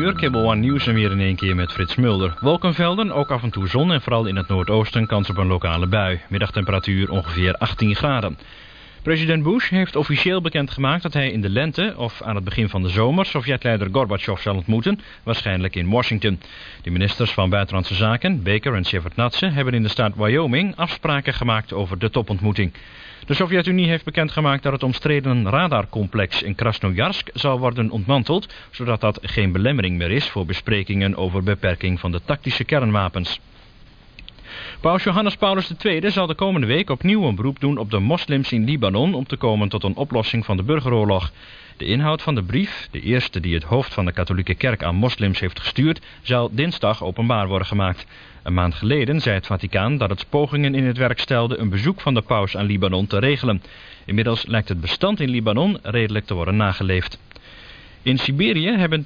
uur, One Nieuws en weer in één keer met Frits Mulder. Wolkenvelden, ook af en toe zon en vooral in het noordoosten kans op een lokale bui. Middagtemperatuur ongeveer 18 graden. President Bush heeft officieel bekendgemaakt dat hij in de lente of aan het begin van de zomer Sovjetleider Gorbachev zal ontmoeten, waarschijnlijk in Washington. De ministers van Buitenlandse Zaken, Baker en Shevardnadze, hebben in de staat Wyoming afspraken gemaakt over de topontmoeting. De Sovjet-Unie heeft bekendgemaakt dat het omstreden radarcomplex in Krasnojarsk zal worden ontmanteld, zodat dat geen belemmering meer is voor besprekingen over beperking van de tactische kernwapens. Paus Johannes Paulus II zal de komende week opnieuw een beroep doen op de moslims in Libanon om te komen tot een oplossing van de burgeroorlog. De inhoud van de brief, de eerste die het hoofd van de katholieke kerk aan moslims heeft gestuurd, zal dinsdag openbaar worden gemaakt. Een maand geleden zei het Vaticaan dat het pogingen in het werk stelde een bezoek van de paus aan Libanon te regelen. Inmiddels lijkt het bestand in Libanon redelijk te worden nageleefd. In Siberië hebben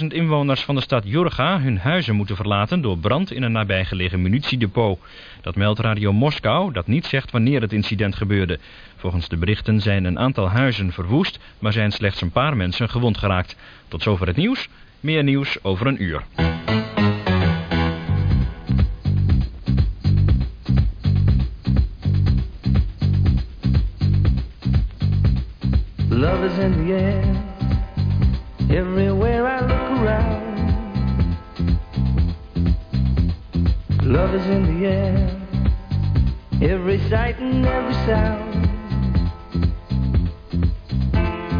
20.000 inwoners van de stad Jurga hun huizen moeten verlaten door brand in een nabijgelegen munitiedepot. Dat meldt Radio Moskou, dat niet zegt wanneer het incident gebeurde. Volgens de berichten zijn een aantal huizen verwoest, maar zijn slechts een paar mensen gewond geraakt. Tot zover het nieuws. Meer nieuws over een uur. Love is in the air. Everywhere I look around, love is in the air. Every sight and every sound.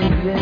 Love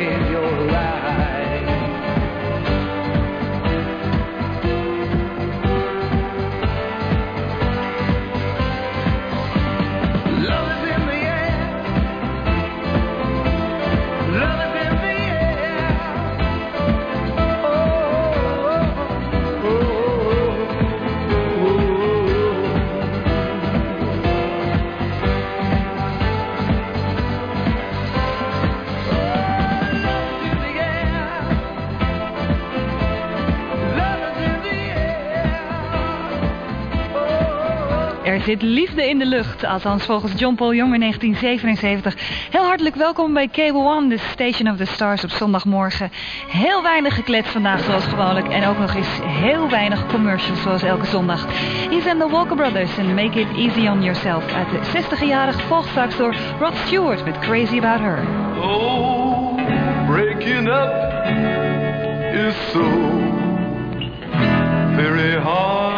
I Dit liefde in de lucht. Althans volgens John Paul Jong in 1977. Heel hartelijk welkom bij Cable One, de Station of the Stars op zondagmorgen. Heel weinig gekletst vandaag zoals gewoonlijk. En ook nog eens heel weinig commercials zoals elke zondag. Hier zijn de Walker Brothers en Make It Easy On Yourself. Uit de 60-jarige volgstraks door Rod Stewart met Crazy About Her. Oh, breaking up is so very hard.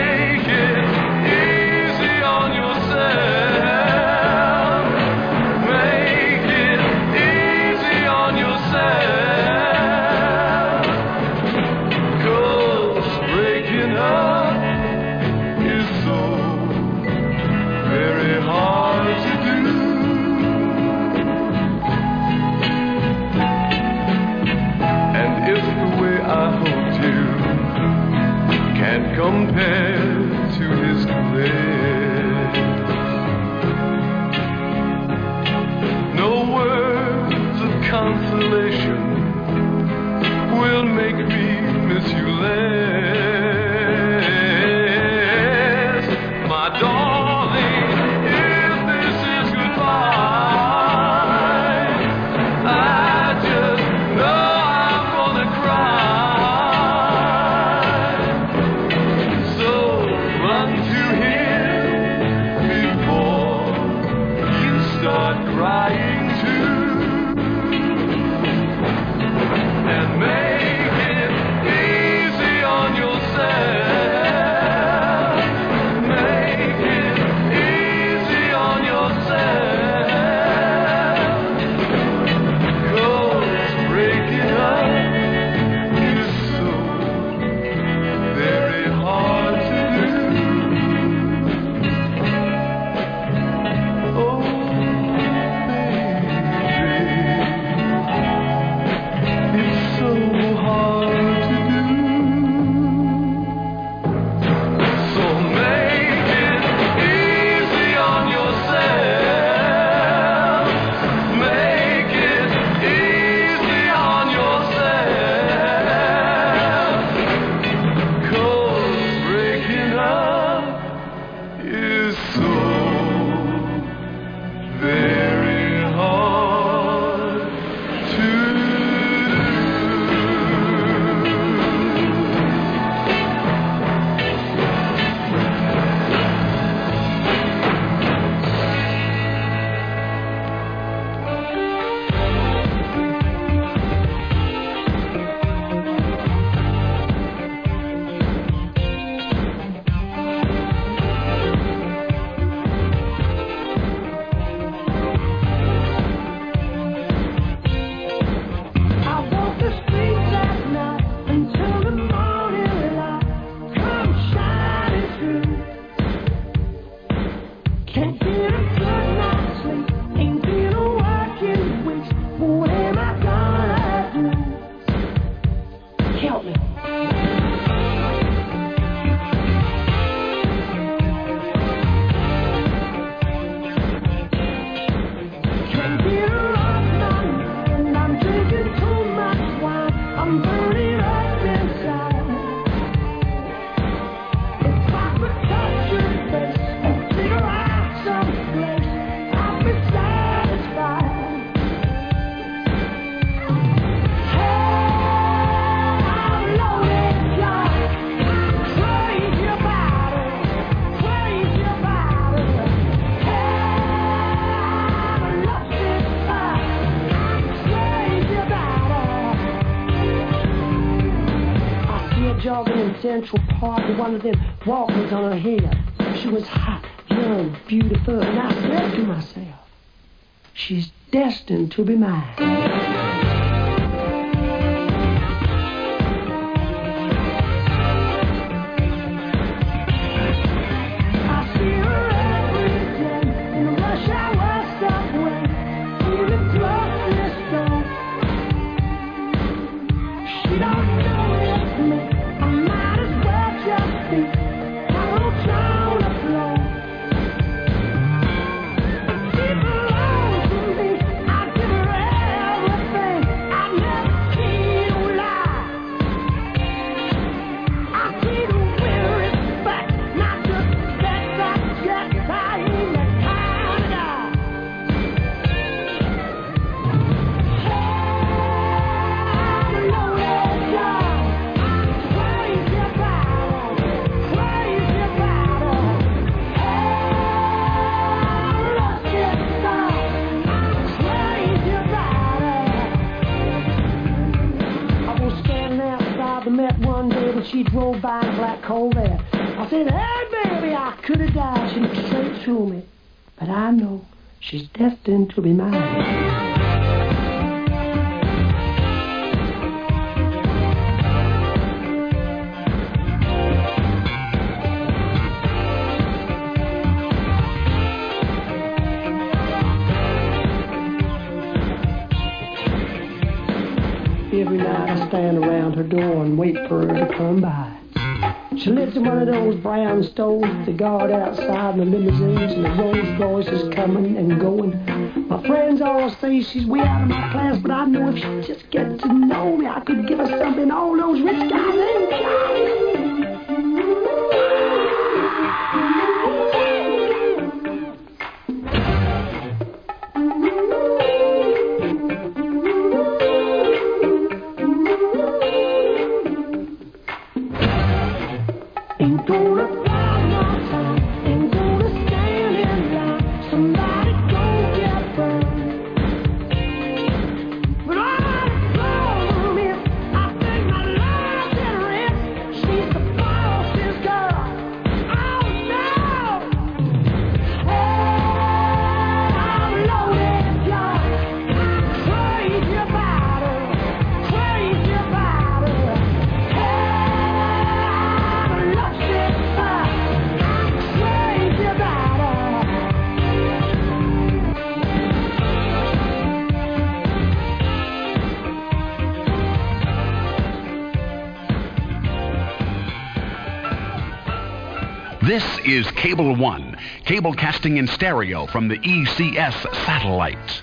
is Cable One, cable casting in stereo from the ECS satellite.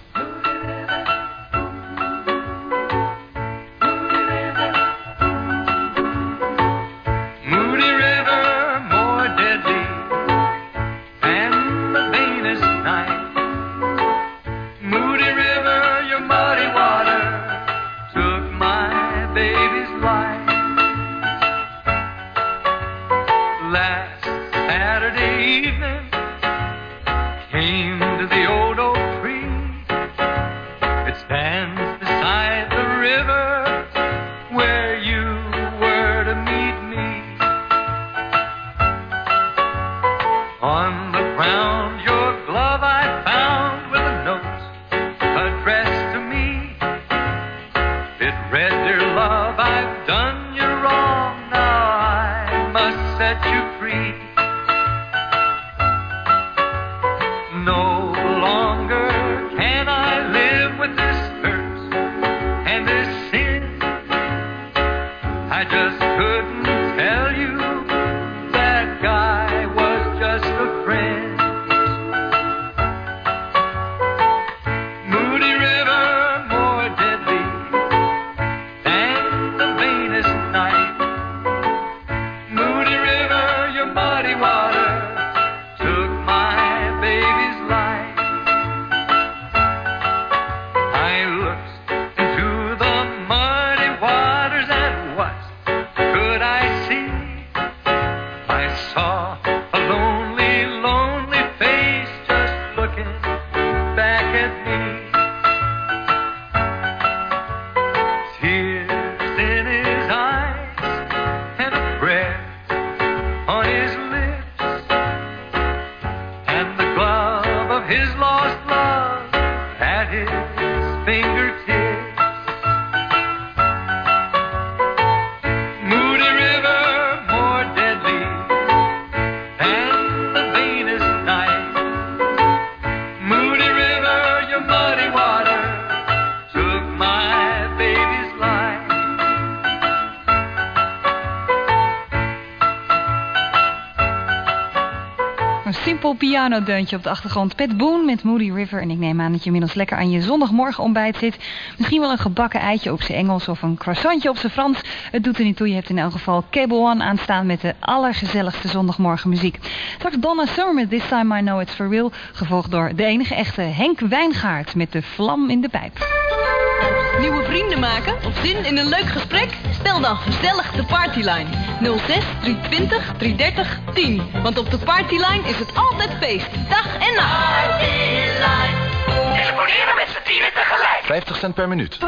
pianodeuntje op de achtergrond. Pet Boone met Moody River. En ik neem aan dat je inmiddels lekker aan je zondagmorgen ontbijt zit. Misschien wel een gebakken eitje op zijn Engels of een croissantje op zijn Frans. Het doet er niet toe. Je hebt in elk geval Cable One aanstaan met de allergezelligste zondagmorgen muziek. Straks Donna Summer met This Time I Know It's For Real. Gevolgd door de enige echte Henk Wijngaard met de vlam in de pijp. Nieuwe vrienden maken? Of zin in een leuk gesprek? Stel dan gezellig de partyline. 06 320 330 want op de partyline is het altijd feest. Dag en nacht. Partyline. Telefoneren met z'n tienen tegelijk. 50 cent per minuut.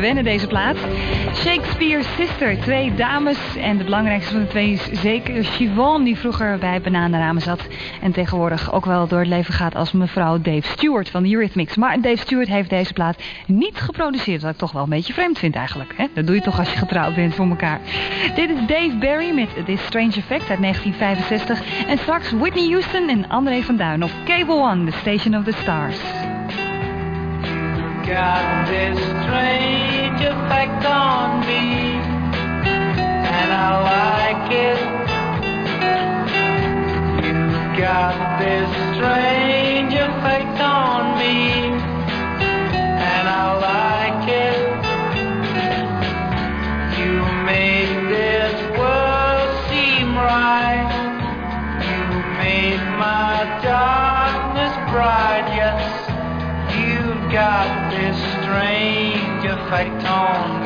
Even wennen deze plaat. Shakespeare's Sister, twee dames. En de belangrijkste van de twee is zeker Siobhan, die vroeger bij Bananenramen zat. En tegenwoordig ook wel door het leven gaat als mevrouw Dave Stewart van de Eurythmics. Maar Dave Stewart heeft deze plaat niet geproduceerd, wat ik toch wel een beetje vreemd vind eigenlijk. Hè? Dat doe je toch als je getrouwd bent voor elkaar. Dit is Dave Barry met This Strange Effect uit 1965. En straks Whitney Houston en André van Duin op Cable One, the Station of the Stars. Got this strange effect on me, and I like it. You got this strange effect effect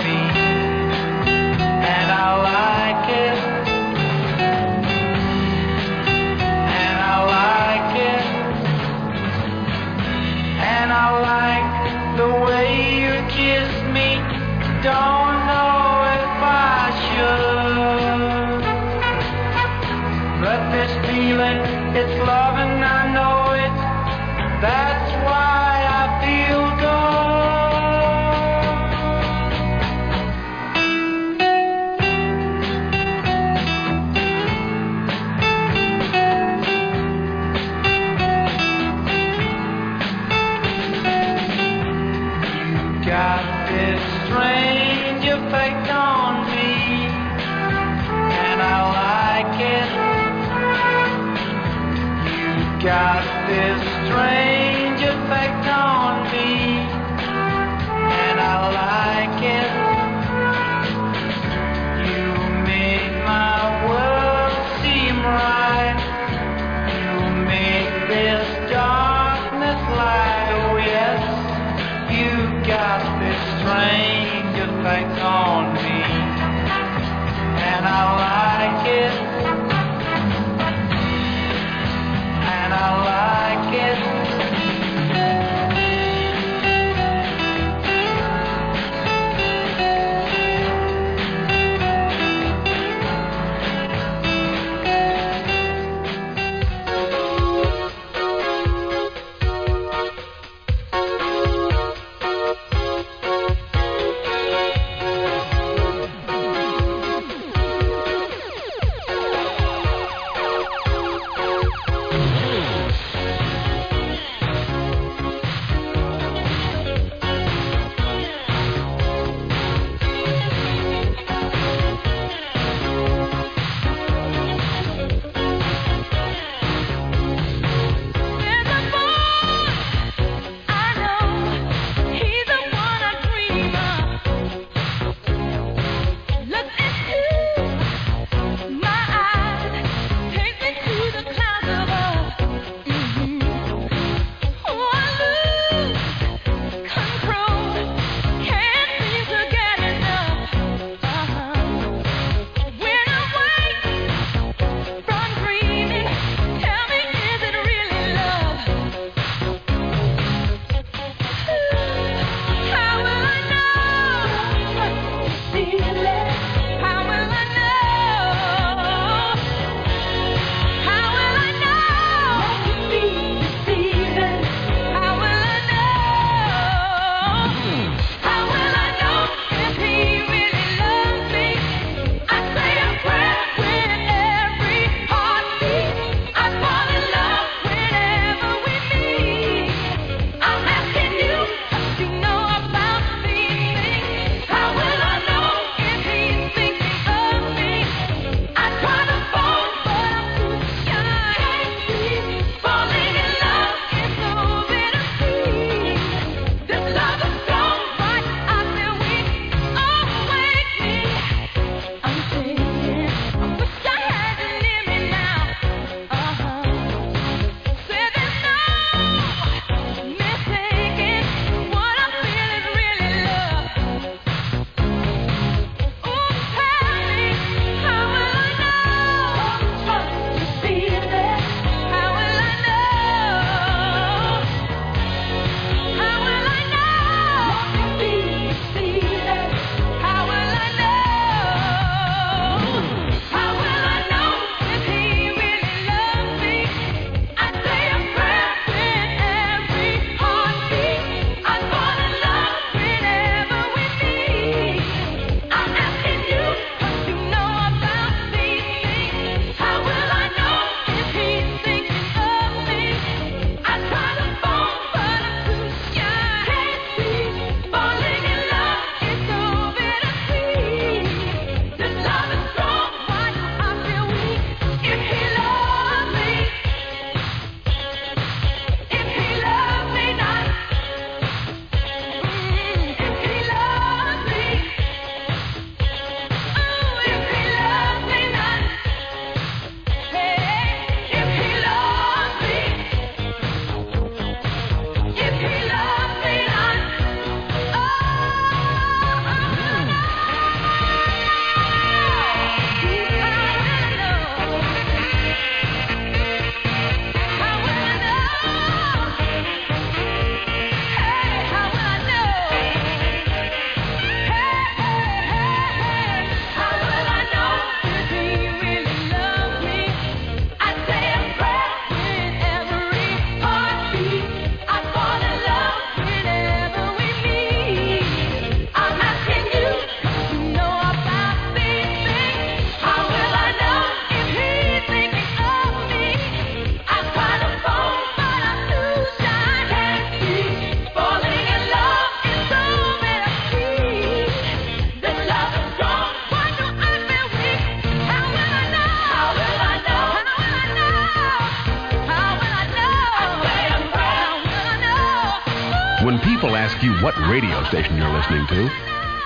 radio station you're listening to,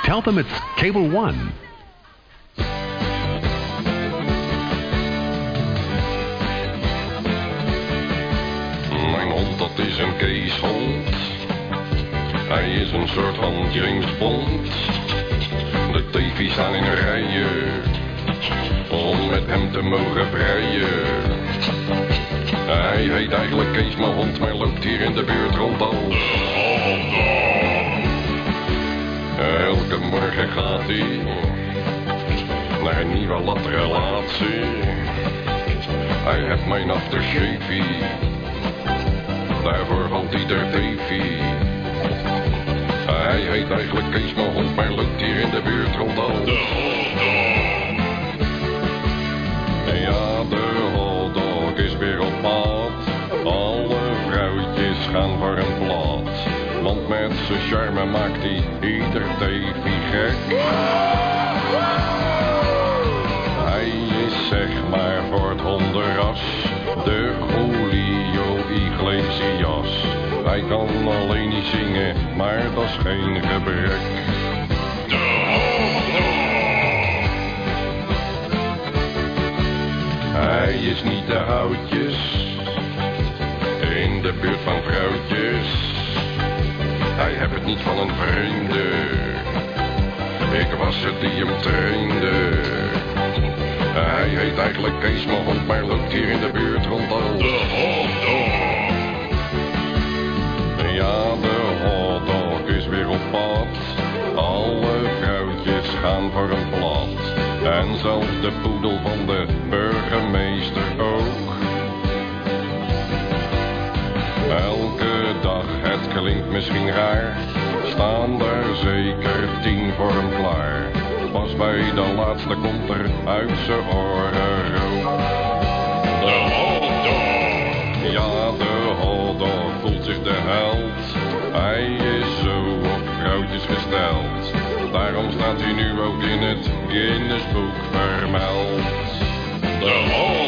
tell them it's Cable One. Hij heeft mijn aftershave. Daarvoor valt hij der TV. Hij heet eigenlijk Kees, mijn hond, maar loopt hier in de buurt rond al. Ja, de hotdog is weer op pad. Alle vrouwtjes gaan voor een blad. Want met zijn charme maakt hij ieder TV gek. Hondenras. De Julio Iglesias. Hij kan alleen niet zingen, maar dat is geen gebrek. Hij is niet de houtjes in de buurt van vrouwtjes. Hij heeft het niet van een vreemde. Ik was het die hem trainde. Hij heet eigenlijk Kees, hond, maar loopt hier in de buurt rond al. De hotdog. Ja, de hotdog is weer op pad. Alle vrouwtjes gaan voor een plat. En zelfs de poedel van de burgemeester ook. Elke dag, het klinkt misschien raar, staan er zeker tien voor hem klaar. Bij de laatste komt er uit zijn oren. De hotdog! Ja, de hotdog voelt zich de held. Hij is zo op vrouwtjes gesteld. Daarom staat hij nu ook in het Guinnessboek vermeld. De hotdog!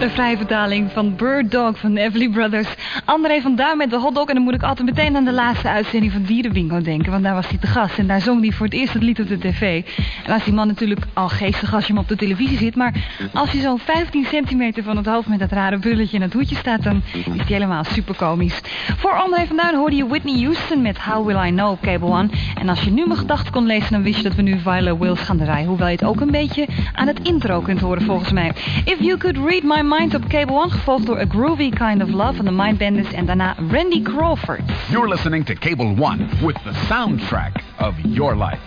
De vrije vertaling van Bird Dog van de Everly Brothers. André van met de hotdog. En dan moet ik altijd meteen aan de laatste uitzending van Dierenbingo denken. Want daar was hij te gast. En daar zong hij voor het eerst het lied op de tv. En was die man natuurlijk al geestig als je hem op de televisie ziet. Maar als je zo'n 15 centimeter van het hoofd met dat rare bulletje en het hoedje staat... dan is hij helemaal super komisch. Voor André van hoorde je Whitney Houston met How Will I Know op Cable One. En als je nu mijn gedachten kon lezen, dan wist je dat we nu Viola Wills gaan draaien. Hoewel je het ook een beetje aan het intro kunt horen volgens mij. If You Could Read My Mind op Cable One, gevolgd door A Groovy Kind of Love van de Mindbenders en daarna Randy Crawford. You're listening to Cable One with the soundtrack of your life.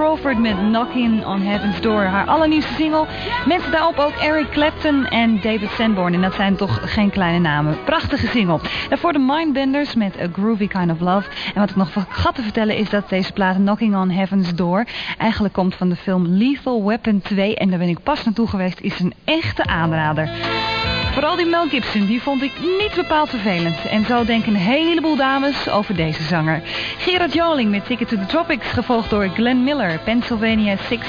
Crawford met Knocking on Heaven's Door. Haar allernieuwste single. Met daarop ook Eric Clapton en David Sanborn. En dat zijn toch geen kleine namen. Prachtige single. Daarvoor de Mindbenders met A Groovy Kind of Love. En wat ik nog vergat te vertellen is dat deze plaat Knocking on Heaven's Door... eigenlijk komt van de film Lethal Weapon 2. En daar ben ik pas naartoe geweest. Is een echte aanrader. Vooral die Mel Gibson, die vond ik niet bepaald vervelend. En zo denken een heleboel dames over deze zanger. Gerard Joling met Ticket to the Tropics, gevolgd door Glenn Miller, Pennsylvania 6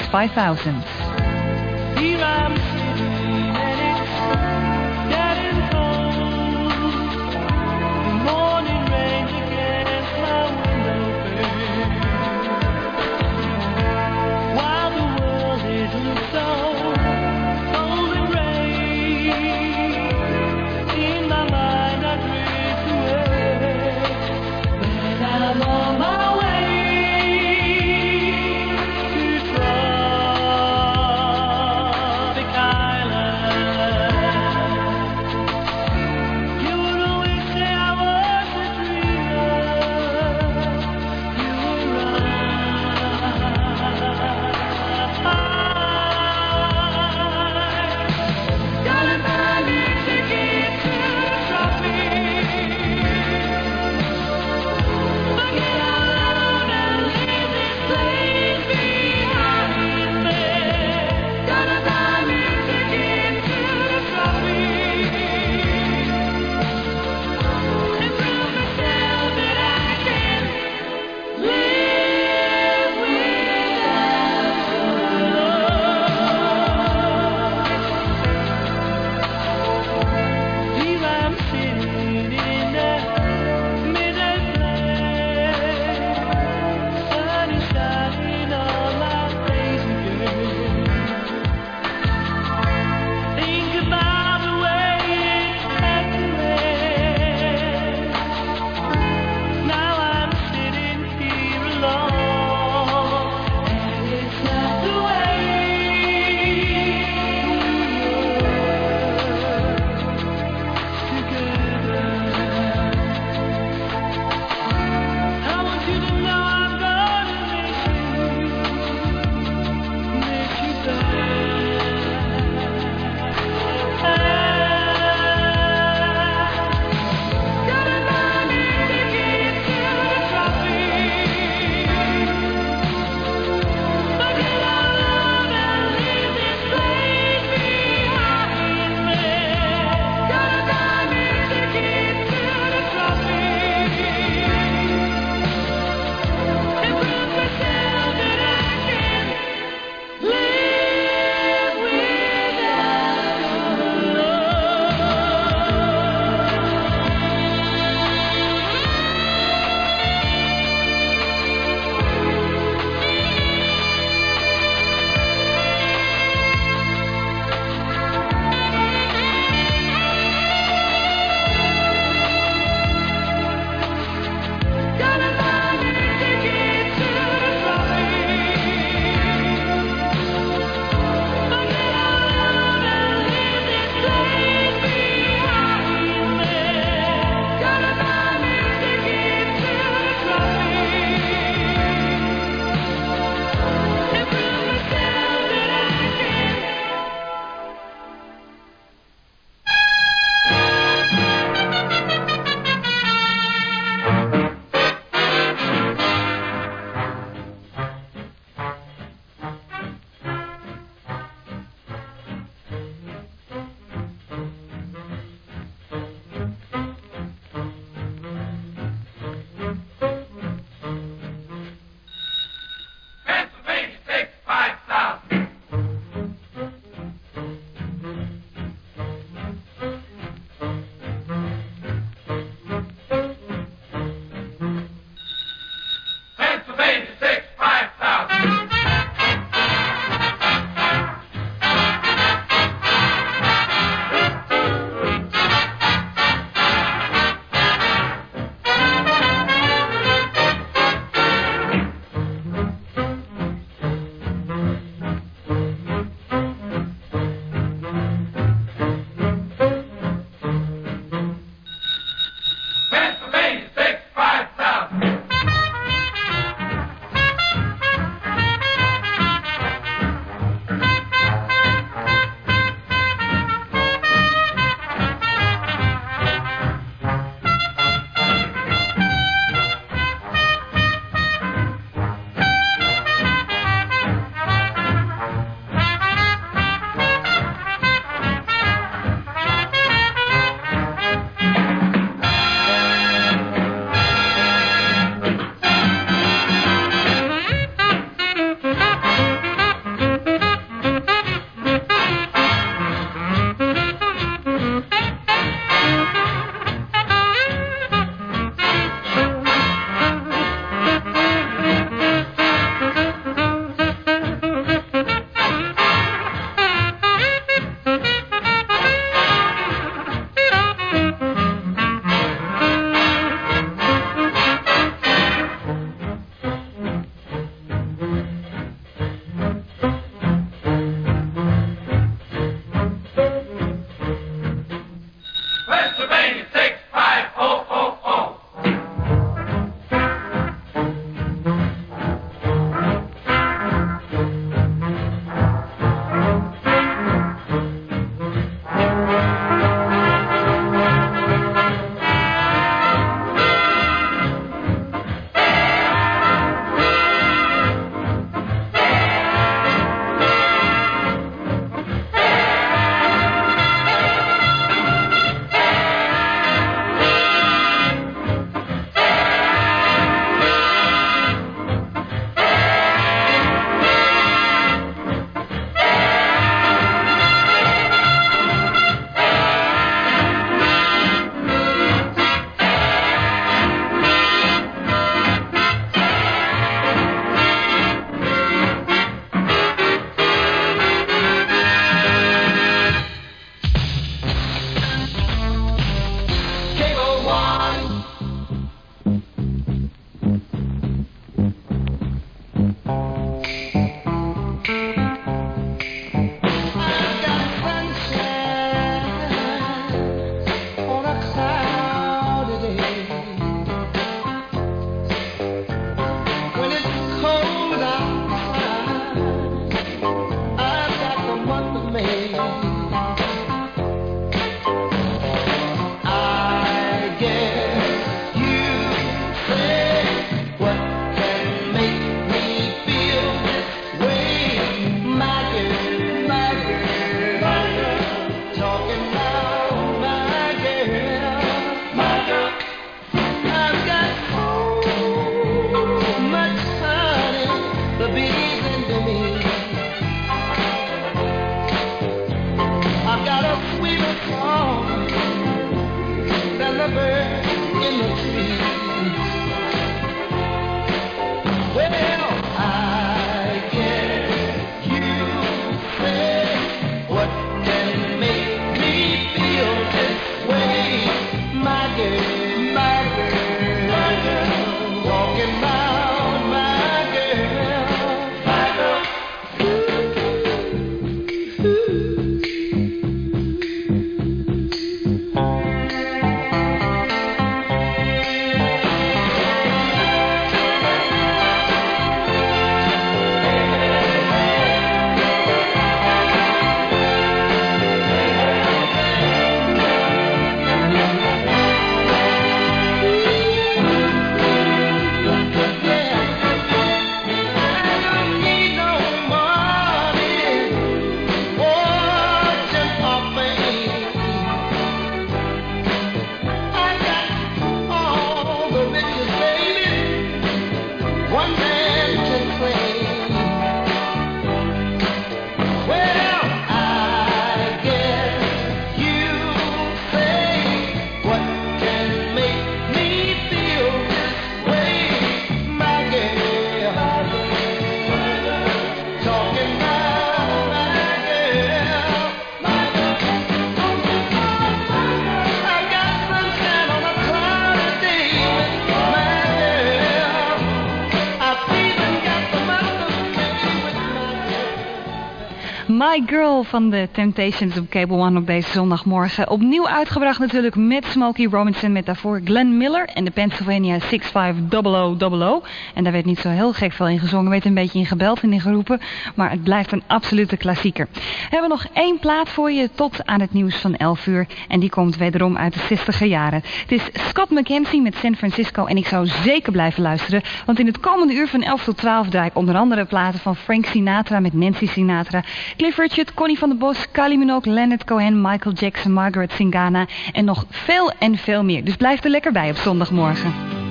Van de Temptations op Cable One op deze zondagmorgen. Opnieuw uitgebracht natuurlijk met Smokey Robinson, met daarvoor Glenn Miller en de Pennsylvania 650000. En daar werd niet zo heel gek veel in gezongen, werd een beetje in gebeld en in geroepen. Maar het blijft een absolute klassieker. We hebben nog één plaat voor je tot aan het nieuws van 11 uur. En die komt wederom uit de 60er jaren. Het is Scott McKenzie met San Francisco. En ik zou zeker blijven luisteren. Want in het komende uur van 11 tot 12 draai ik onder andere platen van Frank Sinatra met Nancy Sinatra. Cliff Richard, Connie van der Bos, Kylie Minogue, Leonard Cohen, Michael Jackson, Margaret Singana. En nog veel en veel meer. Dus blijf er lekker bij op zondagmorgen.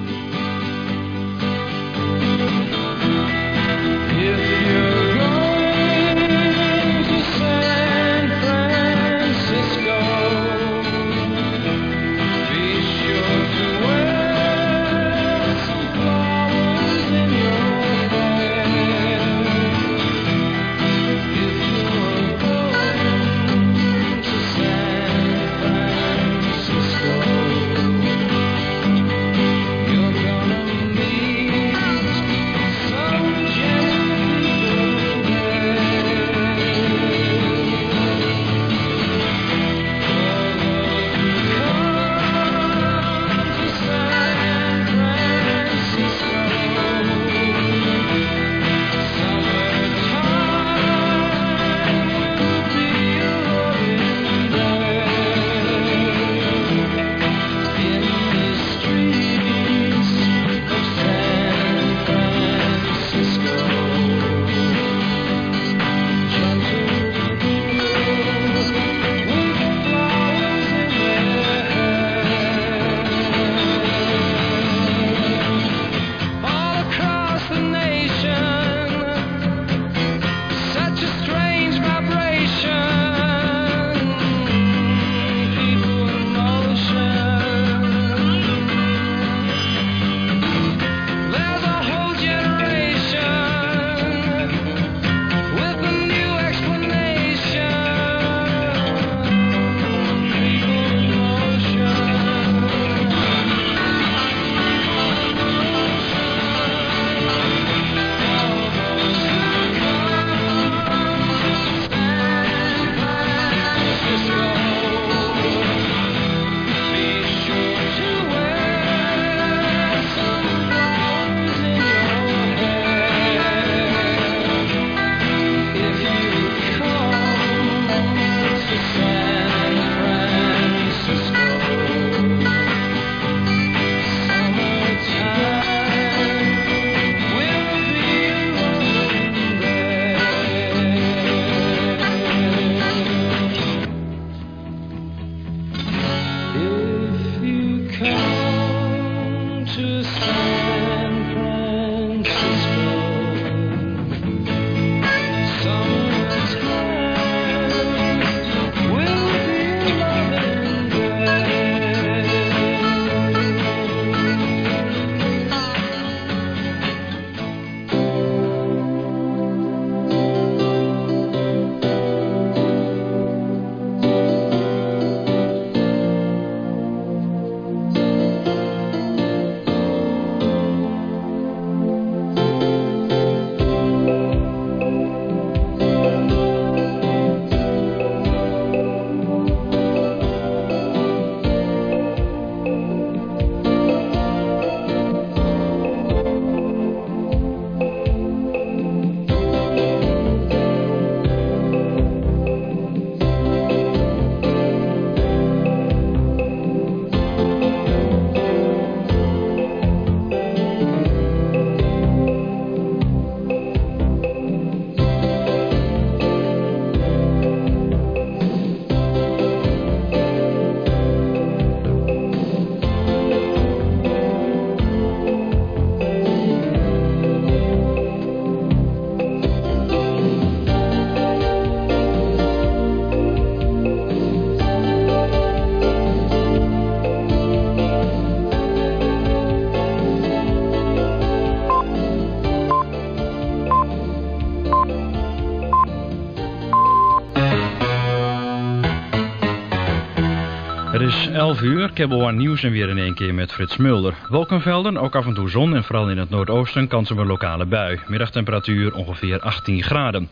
11 uur, One Nieuws en weer in één keer met Frits Mulder. Wolkenvelden, ook af en toe zon en vooral in het noordoosten kans op een lokale bui. Middagtemperatuur ongeveer 18 graden.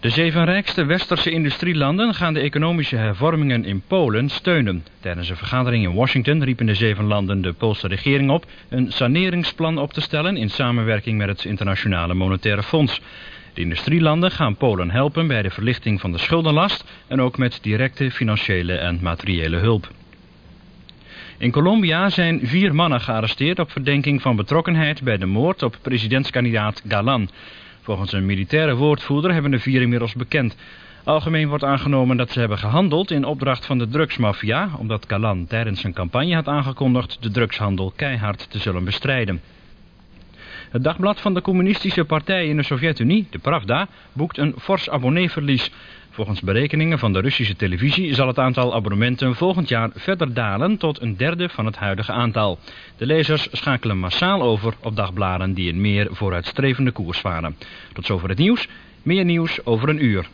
De zeven rijkste westerse industrielanden gaan de economische hervormingen in Polen steunen. Tijdens een vergadering in Washington riepen de zeven landen de Poolse regering op een saneringsplan op te stellen in samenwerking met het Internationale Monetaire Fonds. De industrielanden gaan Polen helpen bij de verlichting van de schuldenlast en ook met directe financiële en materiële hulp. In Colombia zijn vier mannen gearresteerd op verdenking van betrokkenheid bij de moord op presidentskandidaat Galan. Volgens een militaire woordvoerder hebben de vier inmiddels bekend. Algemeen wordt aangenomen dat ze hebben gehandeld in opdracht van de drugsmafia, omdat Galan tijdens zijn campagne had aangekondigd de drugshandel keihard te zullen bestrijden. Het dagblad van de communistische partij in de Sovjet-Unie, de Pravda, boekt een fors abonneeverlies. Volgens berekeningen van de Russische televisie zal het aantal abonnementen volgend jaar verder dalen tot een derde van het huidige aantal. De lezers schakelen massaal over op dagbladen die een meer vooruitstrevende koers varen. Tot zover het nieuws. Meer nieuws over een uur.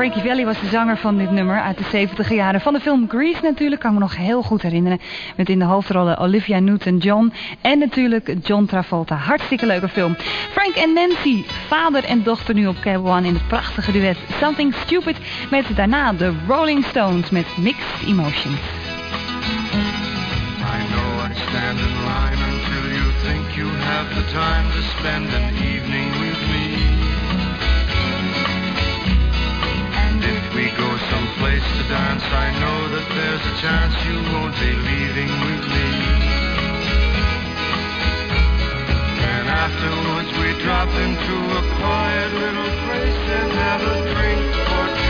Frankie Valli was de zanger van dit nummer uit de 70 jaren. Van de film Grease natuurlijk, kan ik me nog heel goed herinneren. Met in de hoofdrollen Olivia Newton-John en natuurlijk John Travolta. Hartstikke leuke film. Frank en Nancy, vader en dochter nu op Cable One in het prachtige duet Something Stupid. Met daarna de Rolling Stones met Mixed Emotions. I know I stand in line until you think you have the time to spend Dance, I know that there's a chance you won't be leaving with me. And afterwards we drop into a quiet little place and have a drink or two.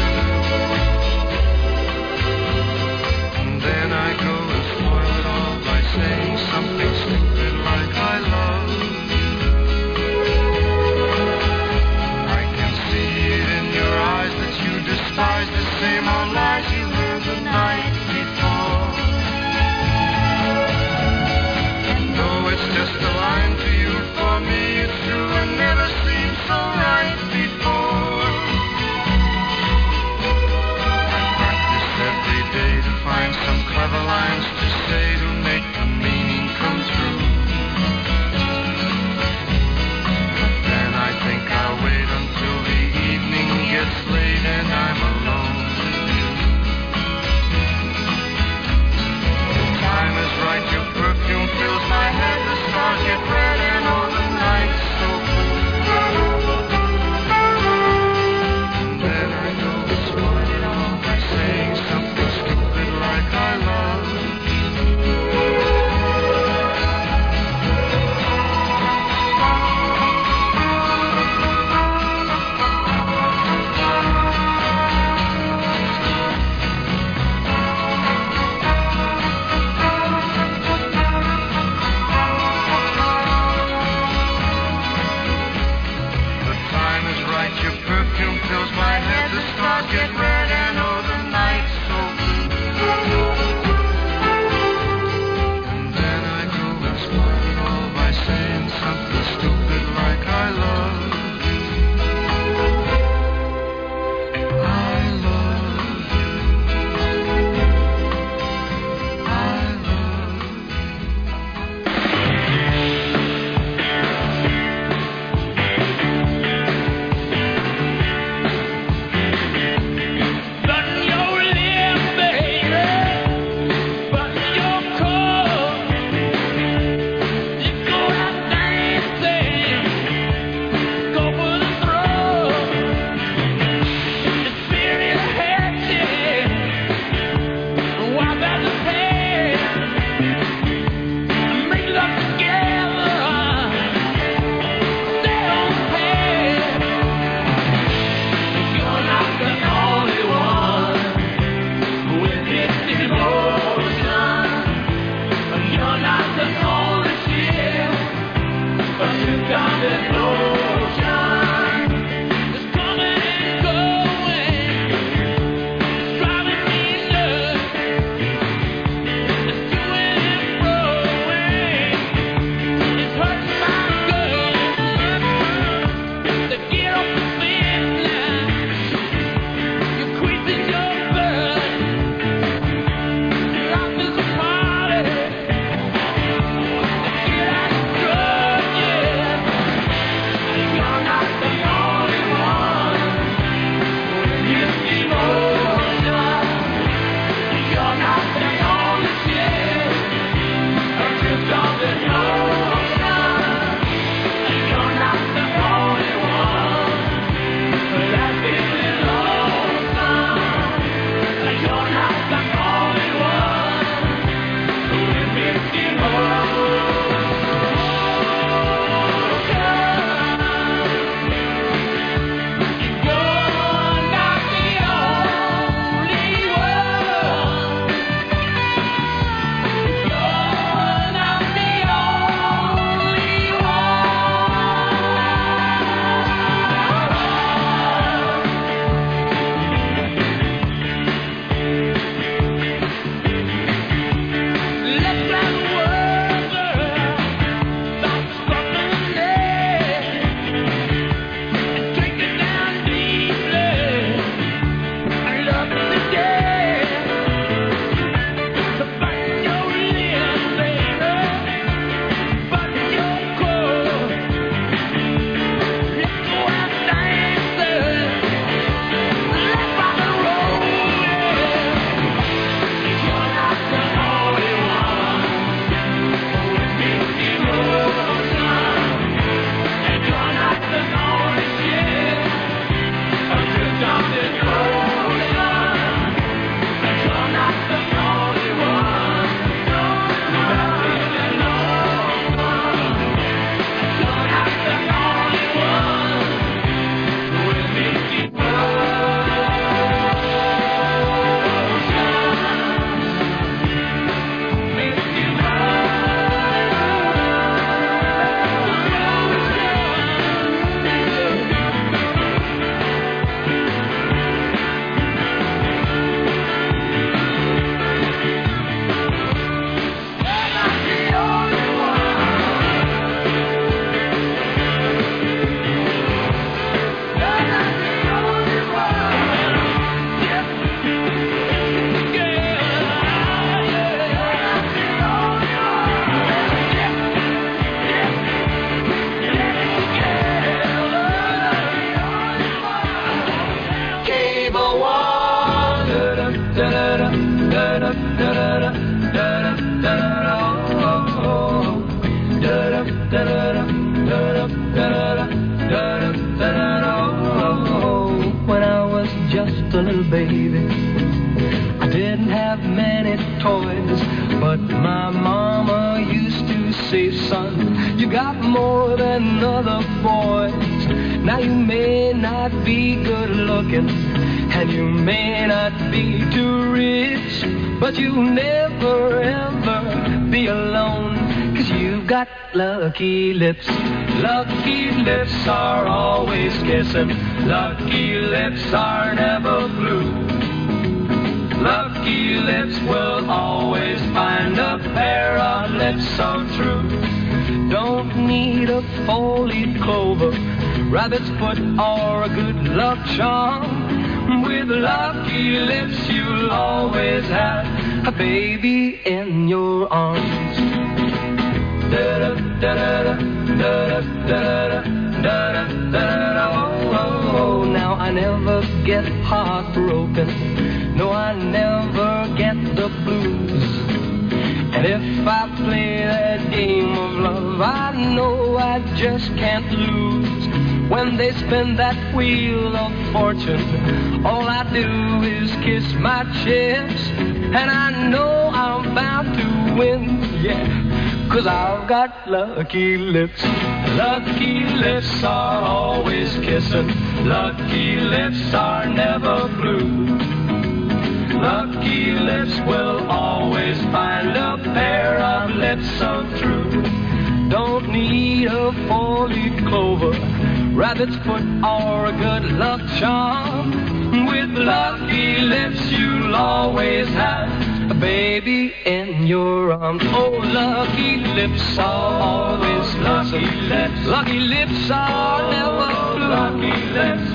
In your arms. Oh, lucky lips are always lucky lips. Lucky lips are never blue. Lucky lips.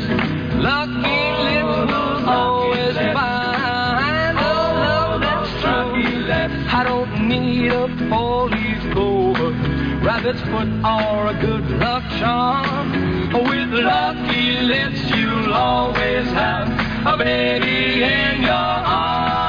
Lucky lips will always find a love that's true. I don't need a four-leaf clover, rabbit's foot, or a good luck charm. With lucky lips, you'll always have a baby in your arms.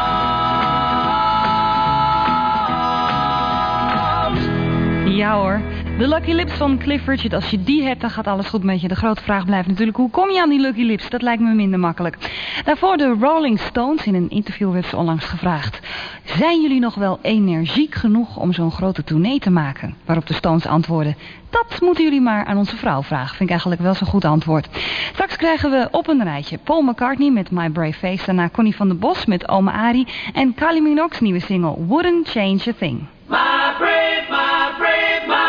Ja hoor. De Lucky Lips van Cliff Richard. Als je die hebt, dan gaat alles goed met je. De grote vraag blijft natuurlijk, hoe kom je aan die Lucky Lips? Dat lijkt me minder makkelijk. Daarvoor de Rolling Stones. In een interview werd ze onlangs gevraagd. Zijn jullie nog wel energiek genoeg om zo'n grote tournee te maken? Waarop de Stones antwoorden. Dat moeten jullie maar aan onze vrouw vragen. Vind ik eigenlijk wel zo'n goed antwoord. Straks krijgen we op een rijtje Paul McCartney met My Brave Face. Daarna Connie van der Bos met Oma Ari. En Kylie Minogue's nieuwe single Wouldn't Change a Thing. My brave, my brave, my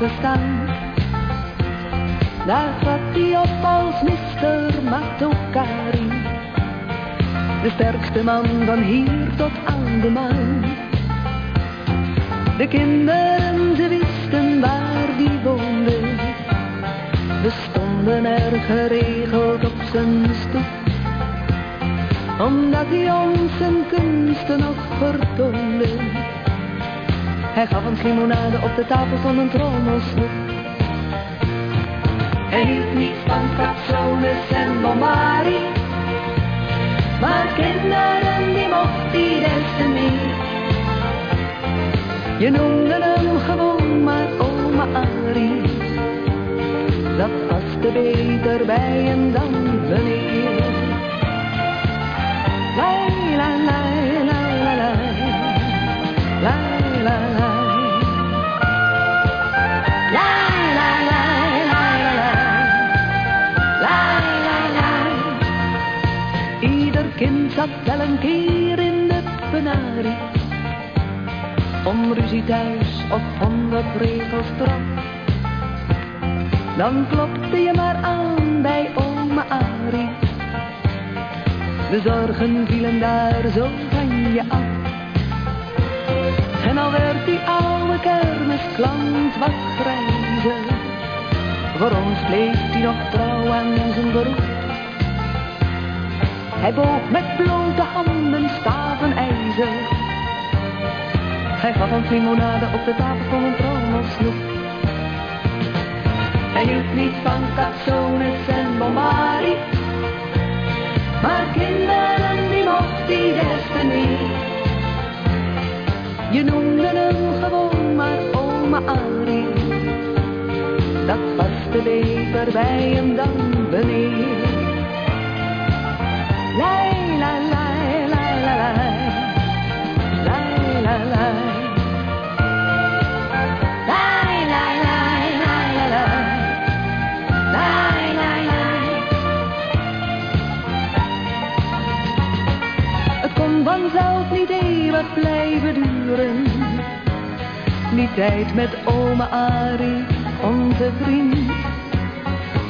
gestaan. Daar zat hij op als Mr. Matokari, de sterkste man van hier tot aan de maan. De kinderen, ze wisten waar die woonde, we stonden er geregeld op zijn stoep omdat hij ons zijn kunsten nog vertoonde. Hij gaf ons limonade op de tafel van een trommelsnoep. Hij hield niet van capsones en bombari, maar kinderen die mocht hij des te meer. Je noemde hem gewoon maar oma Arie, dat paste beter bij hem dan wanneer. Zat wel een keer in de penarie Om ruzie thuis of honderd regels straf Dan klopte je maar aan bij oma Arie de zorgen vielen daar zo van je af. En al werd die oude kermisklant wat grijzer. Voor ons bleef hij nog trouw aan zijn beroep. Hij boog met blote handen staven ijzer. Hij gaf ons limonade op de tafel van een trommelsnoep. Hij hield niet van capsones en bombari. Maar kinderen die mocht hij des te meer. Je noemde hem gewoon maar oma Arie. Dat paste beter bij hem dan wanneer. Die tijd met oma Arie, onze vriend.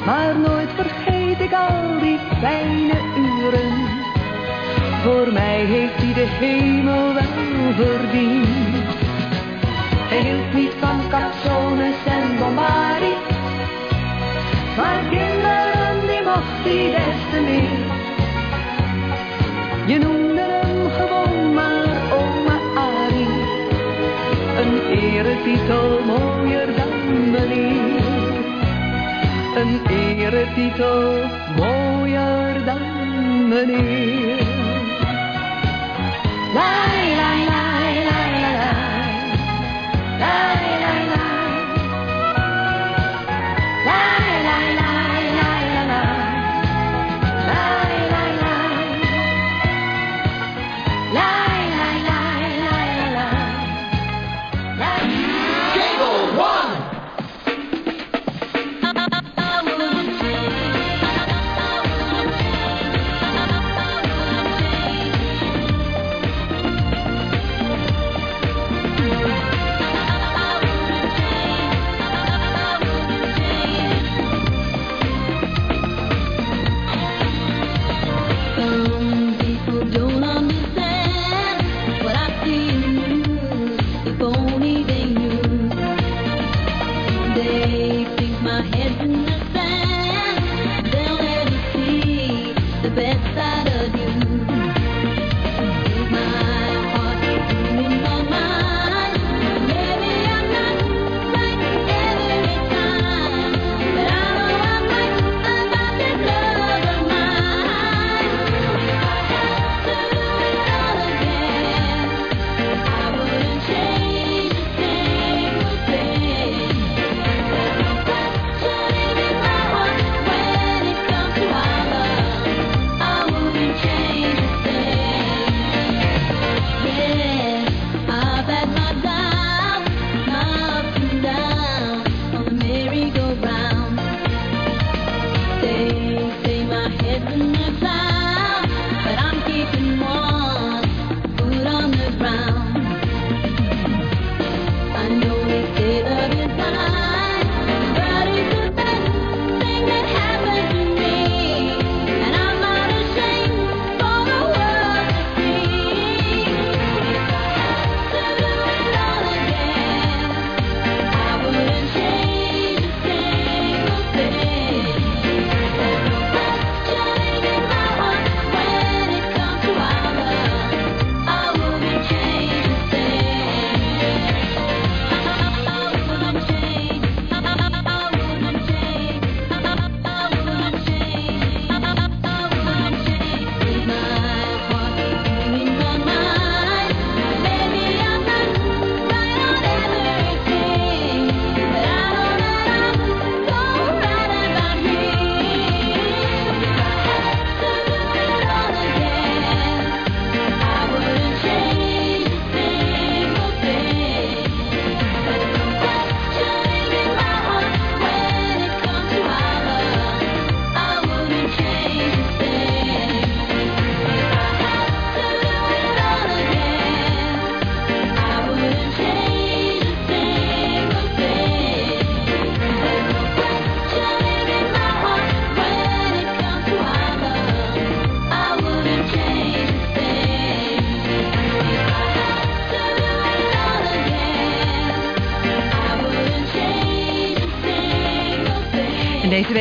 Maar nooit vergeet ik al die fijne Voor mij heeft hij de hemel wel verdiend. Hij hield niet van capsones en bombari. Maar kinderen die mocht hij des te meer. Je noemde hem gewoon maar oma Arie. Een eretitel mooier dan meneer. Een eretitel mooier La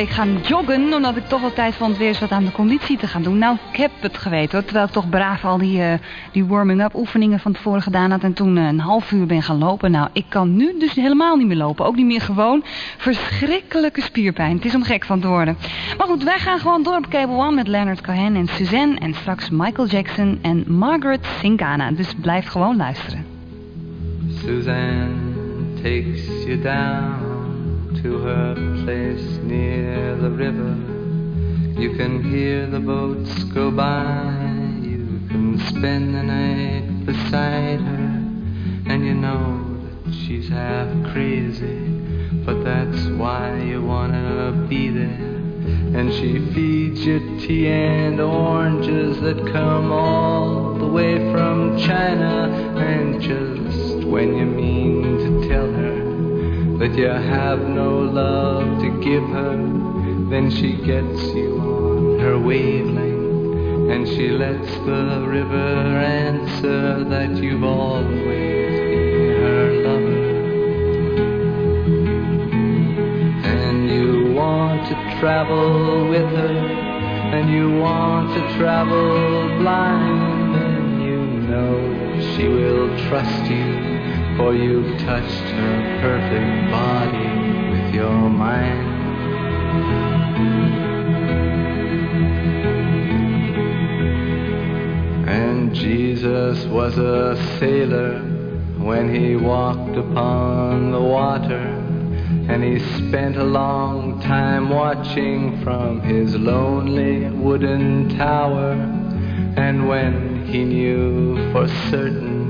week gaan joggen, omdat ik toch wel tijd vond weer eens wat aan de conditie te gaan doen. Nou, ik heb het geweten hoor, terwijl ik toch braaf al die, eh, die warming-up oefeningen van tevoren gedaan had en toen eh, een half uur ben gaan lopen. Nou, ik kan nu dus helemaal niet meer lopen, ook niet meer gewoon. Verschrikkelijke spierpijn, het is om gek van te worden. Maar goed, wij gaan gewoon door op Cable One met Leonard Cohen en Suzanne en straks Michael Jackson en Margaret Sincana. Dus blijf gewoon luisteren. Suzanne takes you down to her place near the river. You can hear the boats go by. You can spend the night beside her. And you know that she's half crazy. But that's why you wanna be there. And she feeds you tea and oranges that come all the way from China. And just when you mean to tell her that you have no love to give her, then she gets you on her wavelength. And she lets the river answer that you've always been her lover. And you want to travel with her, and you want to travel blind, and you know she will trust you, for you've touched her perfect body with your mind. And Jesus was a sailor when he walked upon the water. And he spent a long time watching from his lonely wooden tower. And when he knew for certain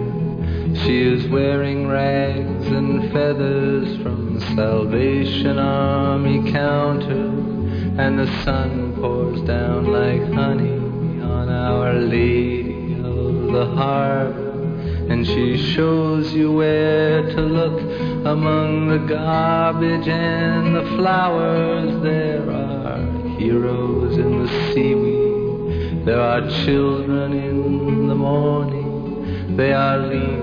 She is wearing rags and feathers from the Salvation Army counter, and the sun pours down like honey on Our Lady of the Harbor. And she shows you where to look among the garbage and the flowers. There are heroes in the seaweed. There are children in the morning. They are leaning out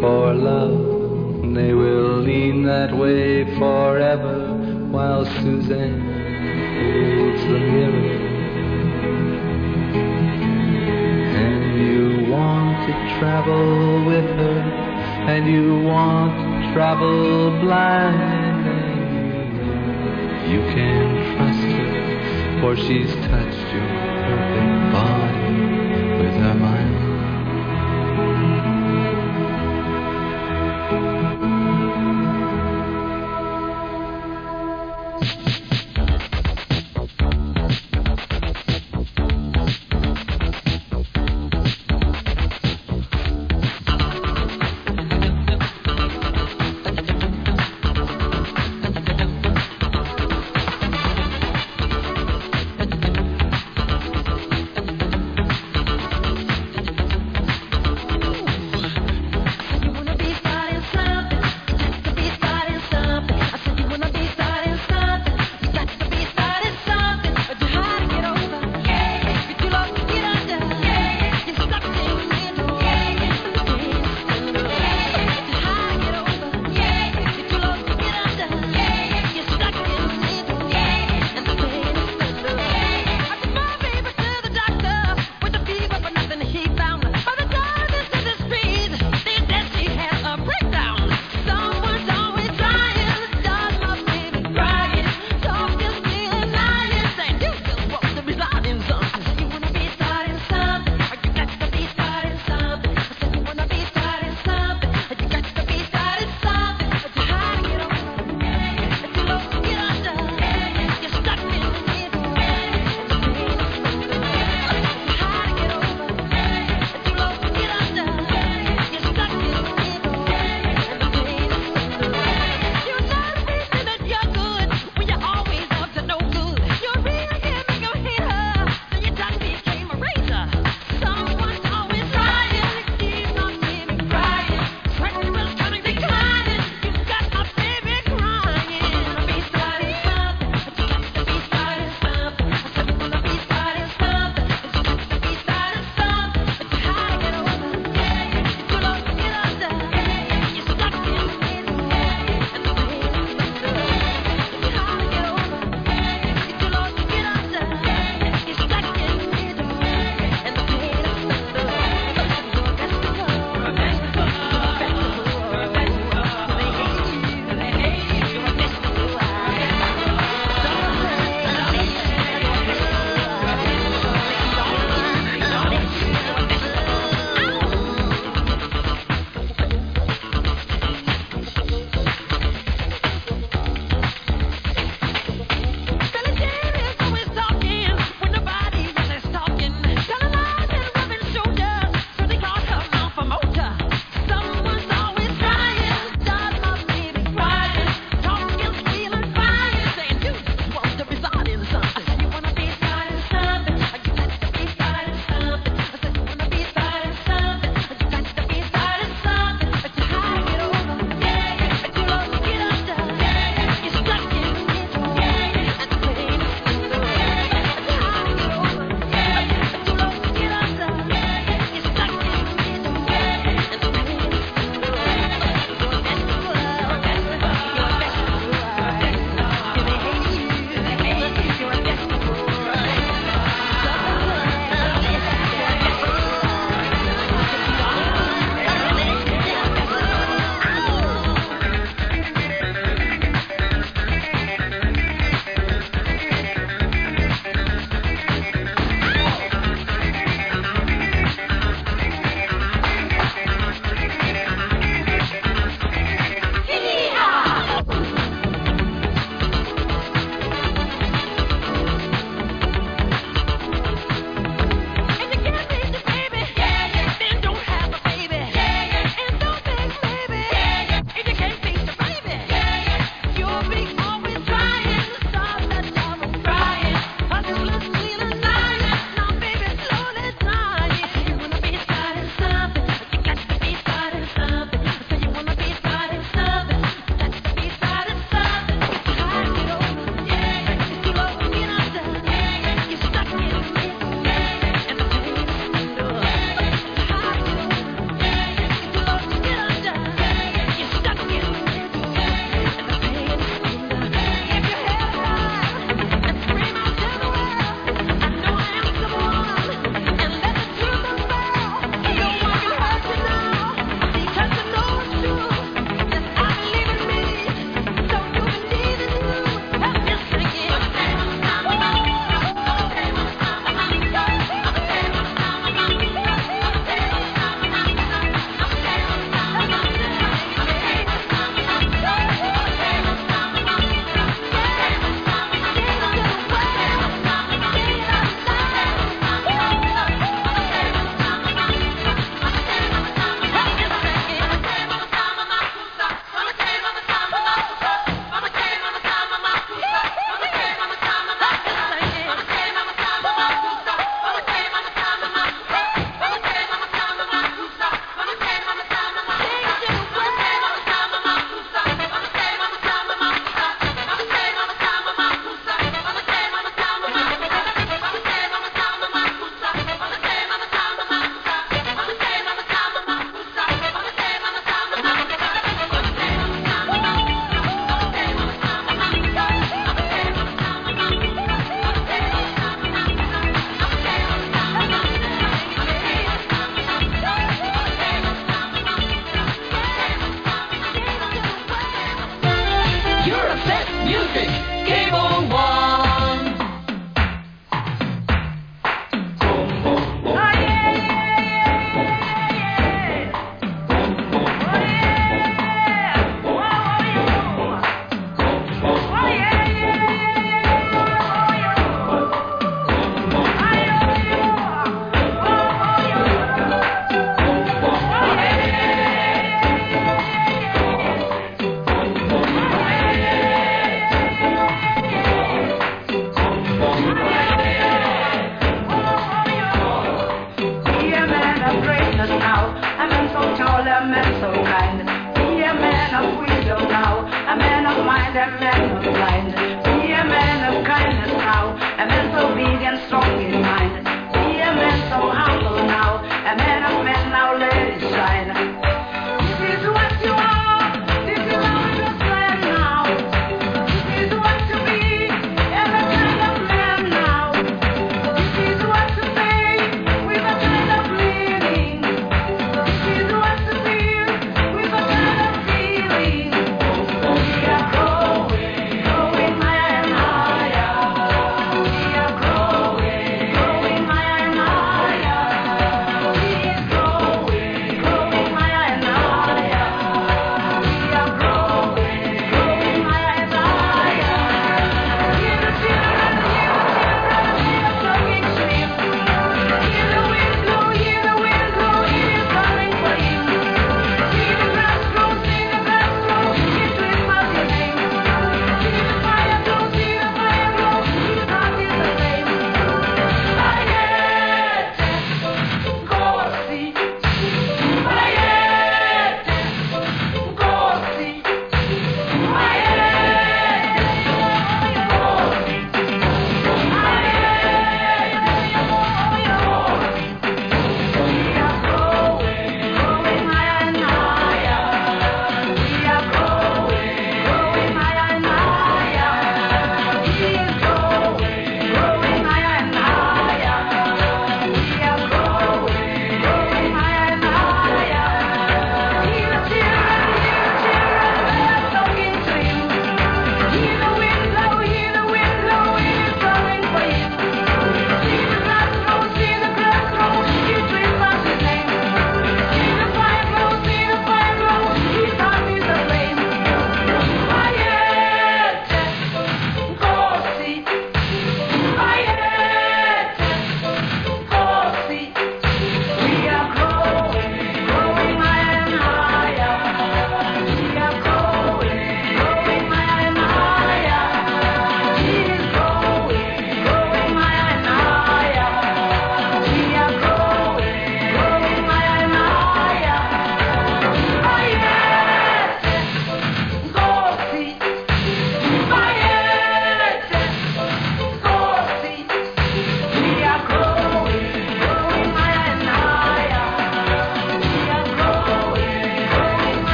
for love. They will lean that way forever while Suzanne holds the mirror. And you want to travel with her, and you want to travel blind, you can trust her, for she's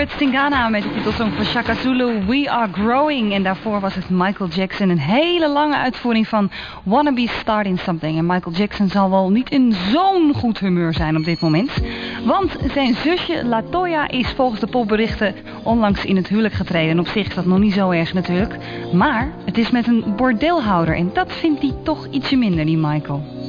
Margaret met de titelsong van Shaka Zulu, We Are Growing. En daarvoor was het Michael Jackson, een hele lange uitvoering van Wanna Be in Something. En Michael Jackson zal wel niet in zo'n goed humeur zijn op dit moment. Want zijn zusje Latoya is volgens de popberichten onlangs in het huwelijk getreden. En op zich is dat nog niet zo erg natuurlijk. Maar het is met een bordeelhouder en dat vindt hij toch ietsje minder, die Michael.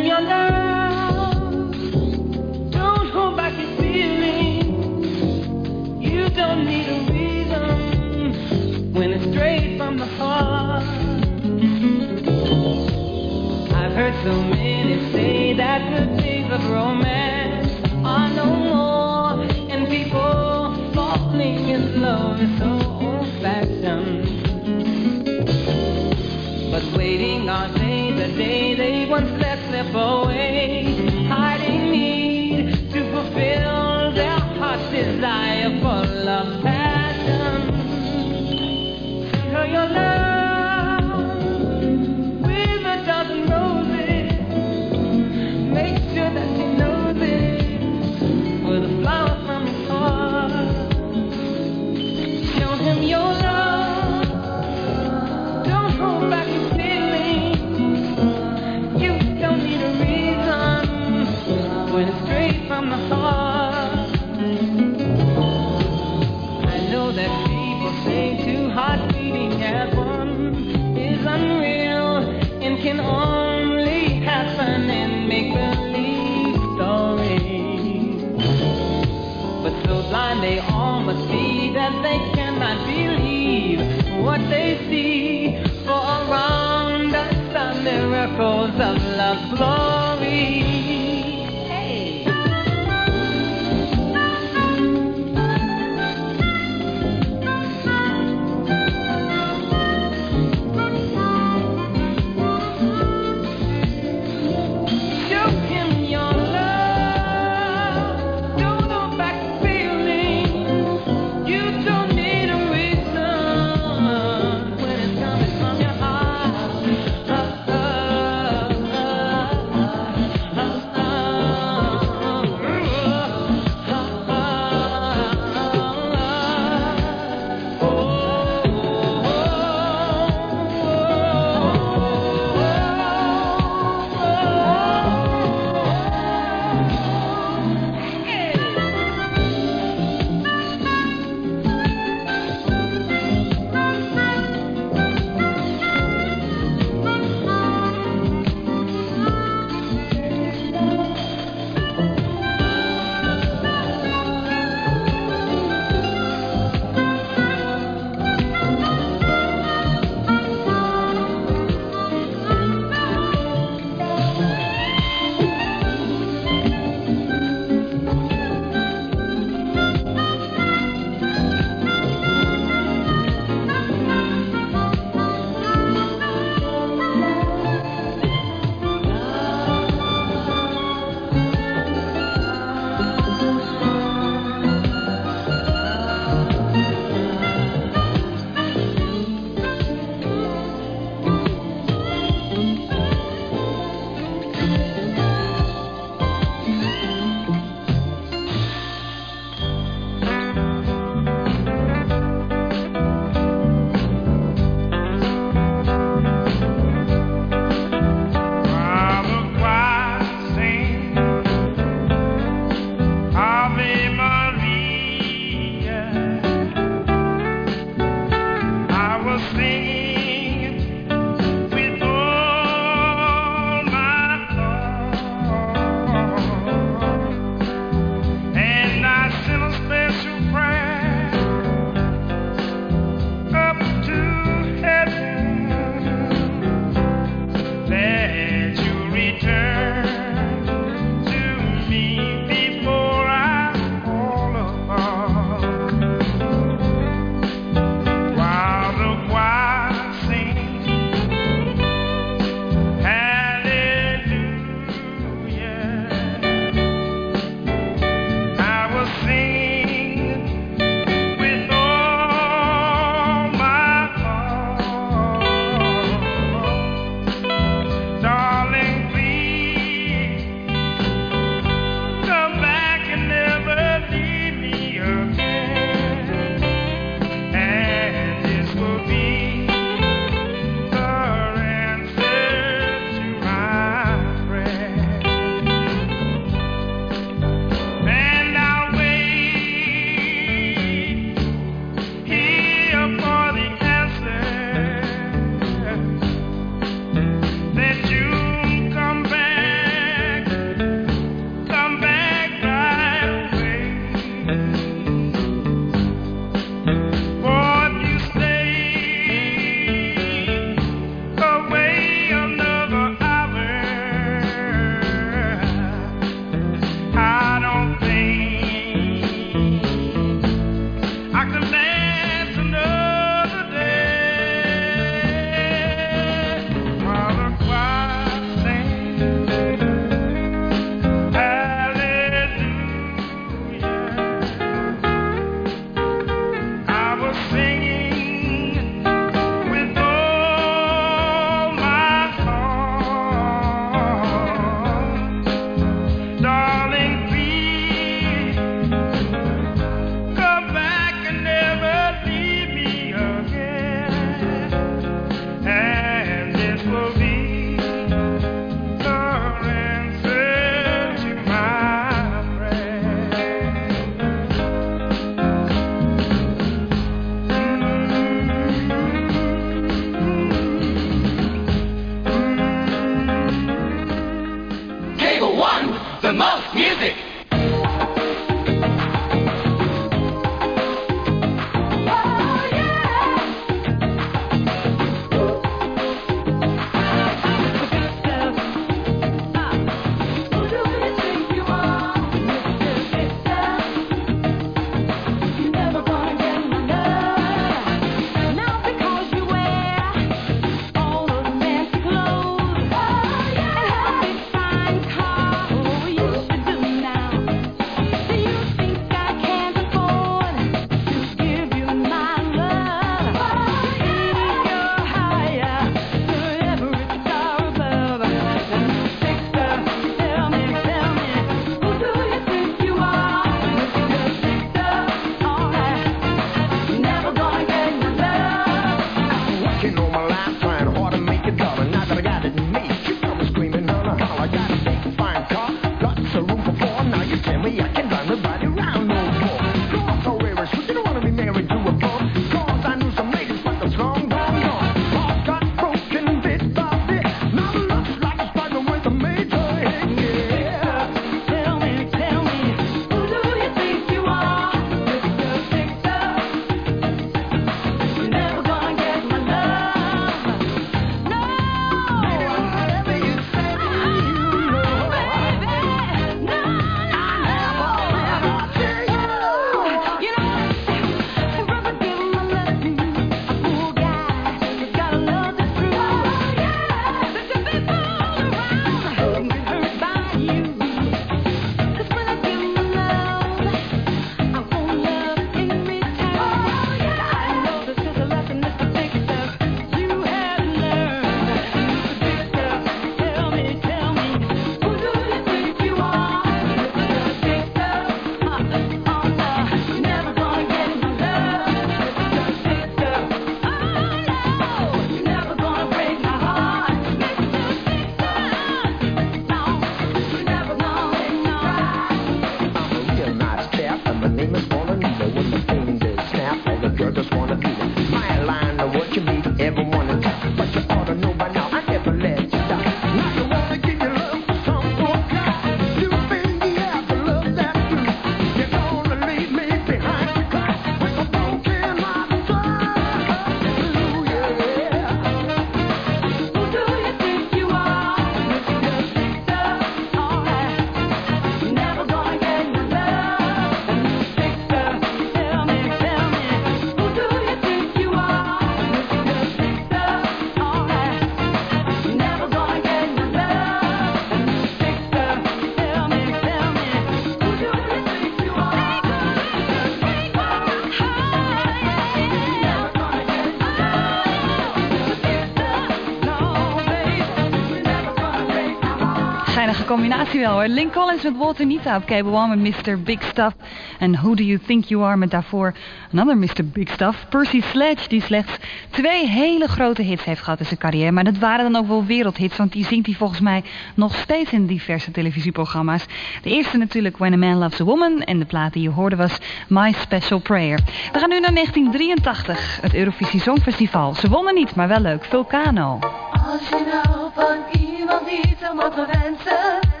dankjewel hoor. Link Collins met Walter Nita op Cable One met Mr. Big Stuff. En Who Do You Think You Are met daarvoor een ander Mr. Big Stuff. Percy Sledge die slechts twee hele grote hits heeft gehad in zijn carrière. Maar dat waren dan ook wel wereldhits, want die zingt hij volgens mij nog steeds in diverse televisieprogramma's. De eerste natuurlijk When a Man Loves a Woman en de plaat die je hoorde was My Special Prayer. We gaan nu naar 1983, het Eurovisie Songfestival. Ze wonnen niet, maar wel leuk. Vulcano. Als je nou van iemand niet zou mogen wensen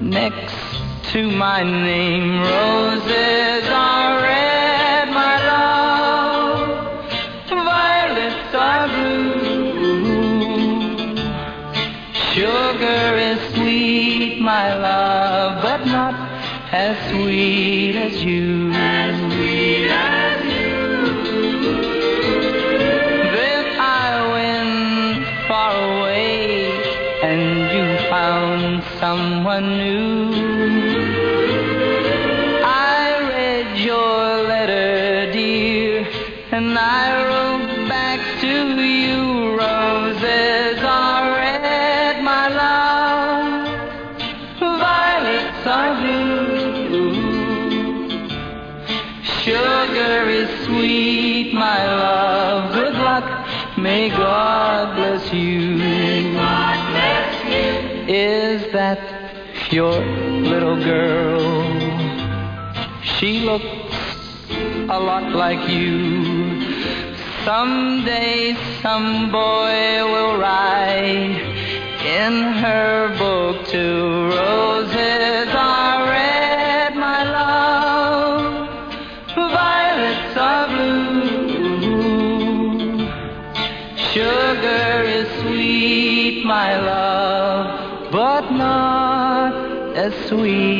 next to my name. Roses are red. girl. She looks a lot like you. Someday some boy will write in her book two roses are red, my love, violets are blue, sugar is sweet, my love, but not as sweet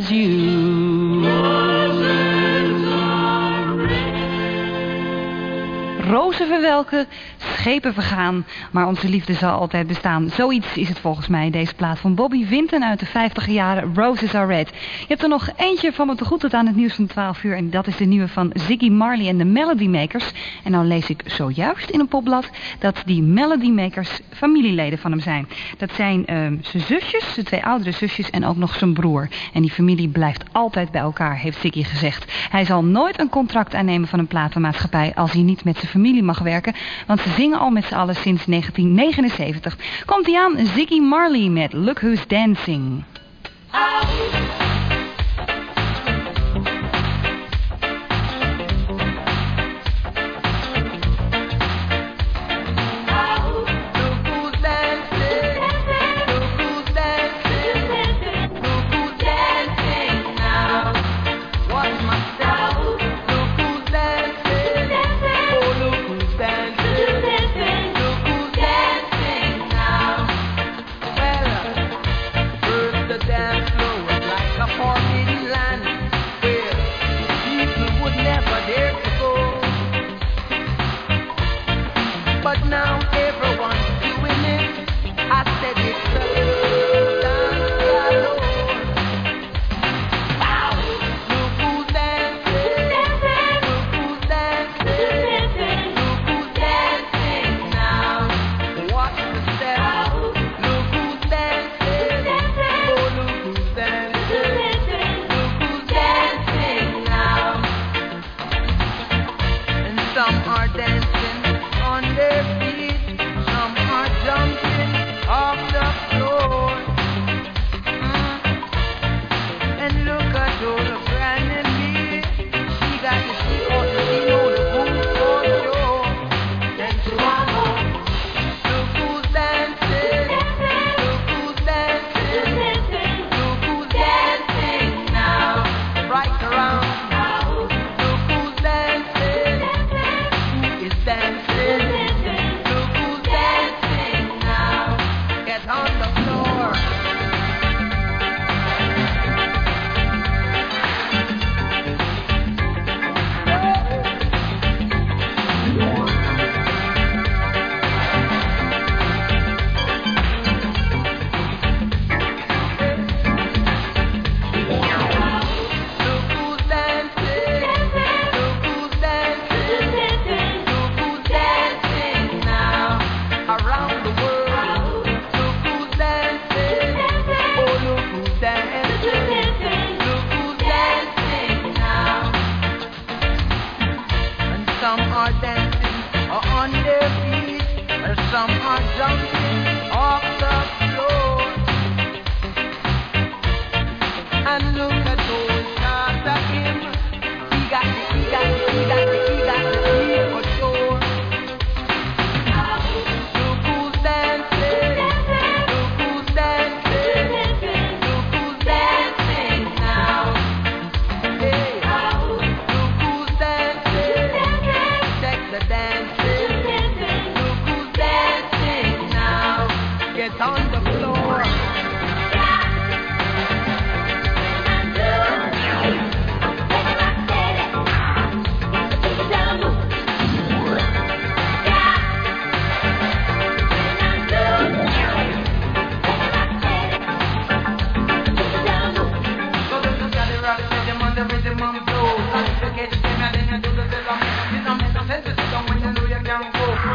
as. Rozen verwelken, schepen vergaan, maar onze liefde zal altijd bestaan. Zoiets is het volgens mij, deze plaat van Bobby Vinton uit de 50 jaren, Roses Are Red. Je hebt er nog eentje van me te goed tot aan het nieuws van 12 uur en dat is de nieuwe van Ziggy Marley en de Melody Makers. En nou lees ik zojuist in een popblad dat die Melody Makers familieleden van hem zijn. Dat zijn ehm, zijn zusjes, zijn twee oudere zusjes en ook nog zijn broer. En die familie blijft altijd bij elkaar, heeft Ziggy gezegd. Hij zal nooit een contract aannemen van een platenmaatschappij als hij niet met zijn familie mag werken, want ze zingen al met z'n allen sinds 1979. Komt hij aan Ziggy Marley met Look Who's Dancing.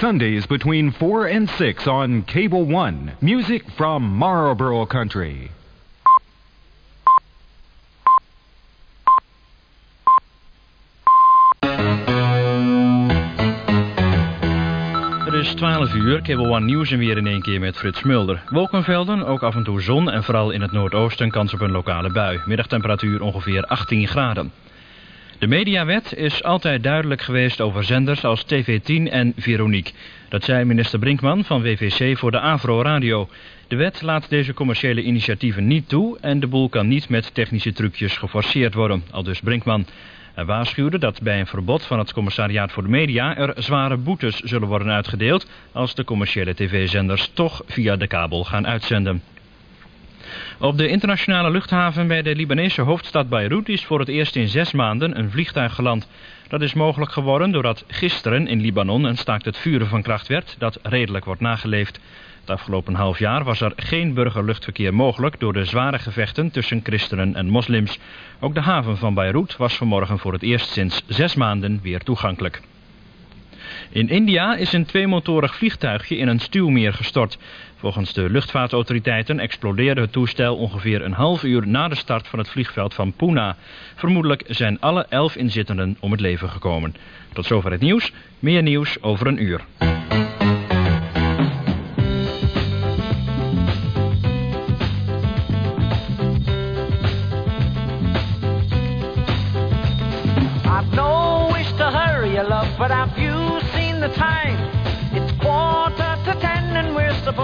Sundays between 4 and 6 on Cable One. Music from Marlboro Country. Het is 12 uur, Cable One Nieuws en weer in één keer met Frits Mulder. Wolkenvelden, ook af en toe zon en vooral in het noordoosten kans op een lokale bui. Middagtemperatuur ongeveer 18 graden. De mediawet is altijd duidelijk geweest over zenders als TV10 en Veronique. Dat zei minister Brinkman van WVC voor de Avro Radio. De wet laat deze commerciële initiatieven niet toe en de boel kan niet met technische trucjes geforceerd worden, al dus Brinkman. Hij waarschuwde dat bij een verbod van het commissariaat voor de media er zware boetes zullen worden uitgedeeld als de commerciële tv-zenders toch via de kabel gaan uitzenden. Op de internationale luchthaven bij de Libanese hoofdstad Beirut is voor het eerst in zes maanden een vliegtuig geland. Dat is mogelijk geworden doordat gisteren in Libanon een staakt het vuren van kracht werd dat redelijk wordt nageleefd. Het afgelopen half jaar was er geen burgerluchtverkeer mogelijk door de zware gevechten tussen christenen en moslims. Ook de haven van Beirut was vanmorgen voor het eerst sinds zes maanden weer toegankelijk. In India is een tweemotorig vliegtuigje in een stuwmeer gestort. Volgens de luchtvaartautoriteiten explodeerde het toestel ongeveer een half uur na de start van het vliegveld van Pune. Vermoedelijk zijn alle elf inzittenden om het leven gekomen. Tot zover het nieuws. Meer nieuws over een uur.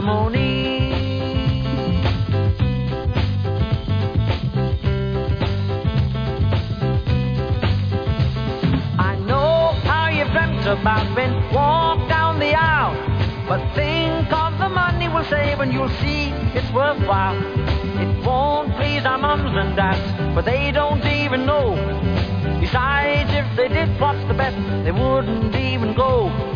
Matrimony. I know how you dreamt about being walk down the aisle. But think of the money we'll save and you'll see it's worthwhile. It won't please our mums and dads, but they don't even know. Besides, if they did, what's the bet? They wouldn't even go.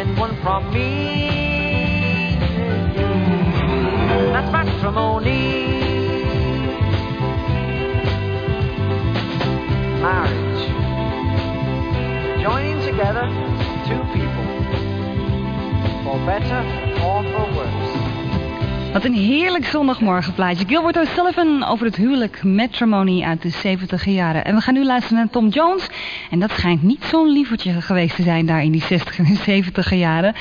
Then one from me. That's matrimony. Marriage. Joining together two people for better. Wat een heerlijk zondagmorgenplaatje. Gilbert O'Sullivan over het huwelijk Matrimony uit de 70 jaren. En we gaan nu luisteren naar Tom Jones. En dat schijnt niet zo'n lievertje geweest te zijn daar in die 60 en 70 jaren.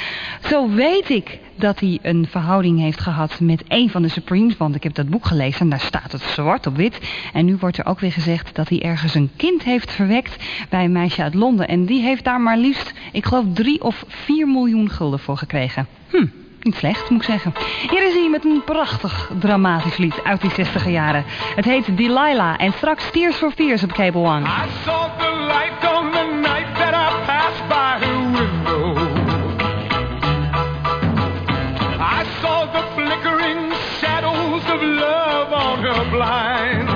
Zo weet ik dat hij een verhouding heeft gehad met een van de Supremes. Want ik heb dat boek gelezen en daar staat het zwart op wit. En nu wordt er ook weer gezegd dat hij ergens een kind heeft verwekt bij een meisje uit Londen. En die heeft daar maar liefst, ik geloof, 3 of 4 miljoen gulden voor gekregen. Hm. Niet slecht, moet ik zeggen. Hier is hij met een prachtig dramatisch lied uit die 60 jaren. Het heet Delilah en straks Tears for Fears op Cable One. I saw the light on the night that I passed by her window. I saw the flickering shadows of love on her blind.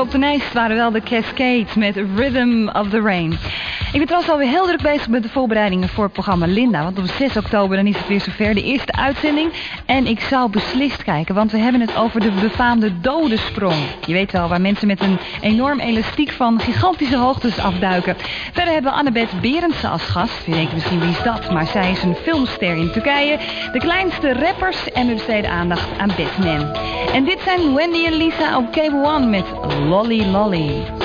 op de neus waren wel de Cascades met Rhythm of the Rain. Ik ben trouwens alweer heel druk bezig met de voorbereidingen voor het programma Linda. Want op 6 oktober dan is het weer zover. De eerste uitzending. En ik zou beslist kijken, want we hebben het over de befaamde dode sprong. Je weet wel, waar mensen met een enorm elastiek van gigantische hoogtes afduiken. Verder hebben we Annabeth Berendsen als gast. Je denkt misschien wie is dat, maar zij is een filmster in Turkije. De kleinste rappers en we besteden aandacht aan Batman. En dit zijn Wendy en Lisa op Cable One met Lolly Lolly.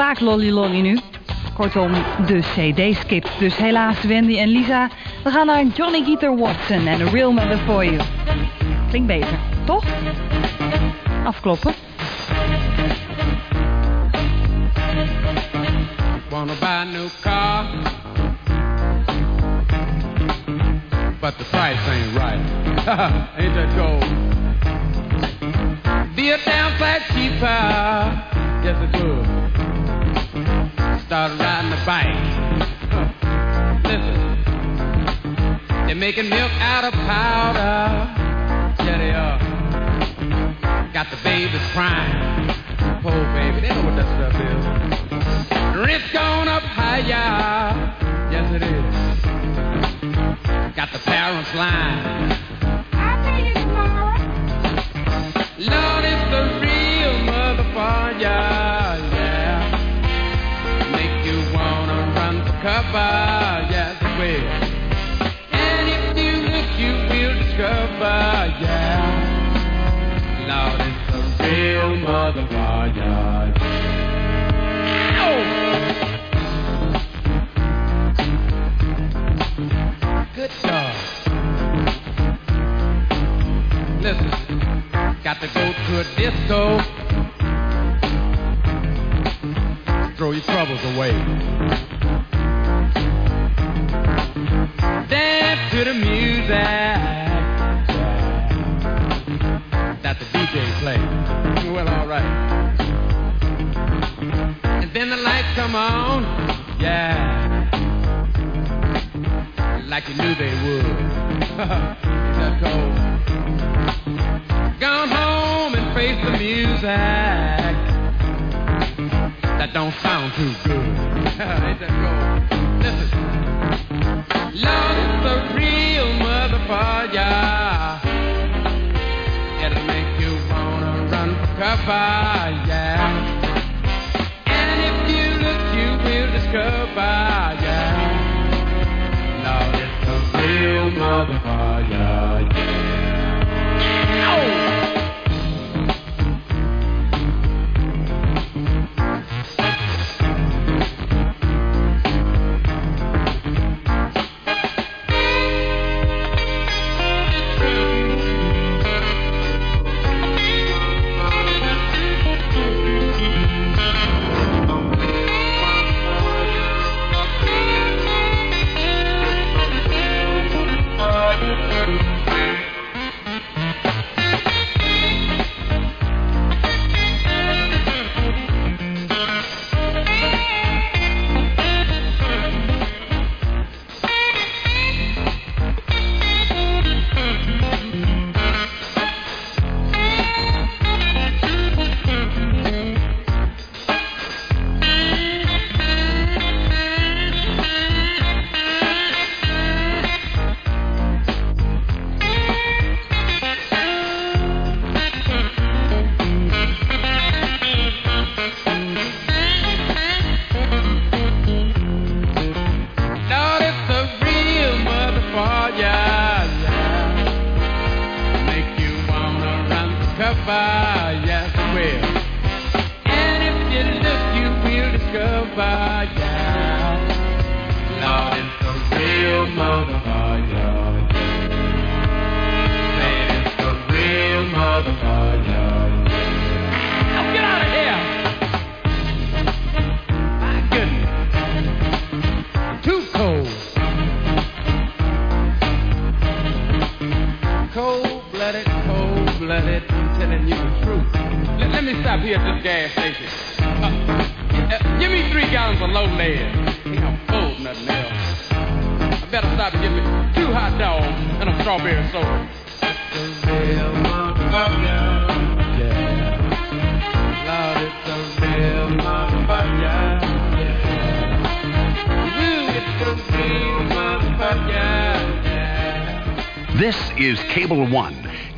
vaak Lolly Lolly nu. Kortom, de cd skip. Dus helaas Wendy en Lisa. We gaan naar Johnny Guitar Watson en A Real Mother For You. Klinkt beter, toch? Afkloppen. making milk out of powder.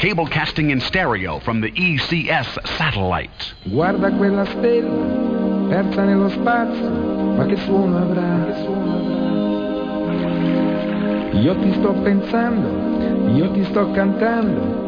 Cable casting in stereo from the ECS satellite. Guarda quella stella, persa nello spazio, ma che suono avrà? Io ti sto pensando, io ti sto cantando.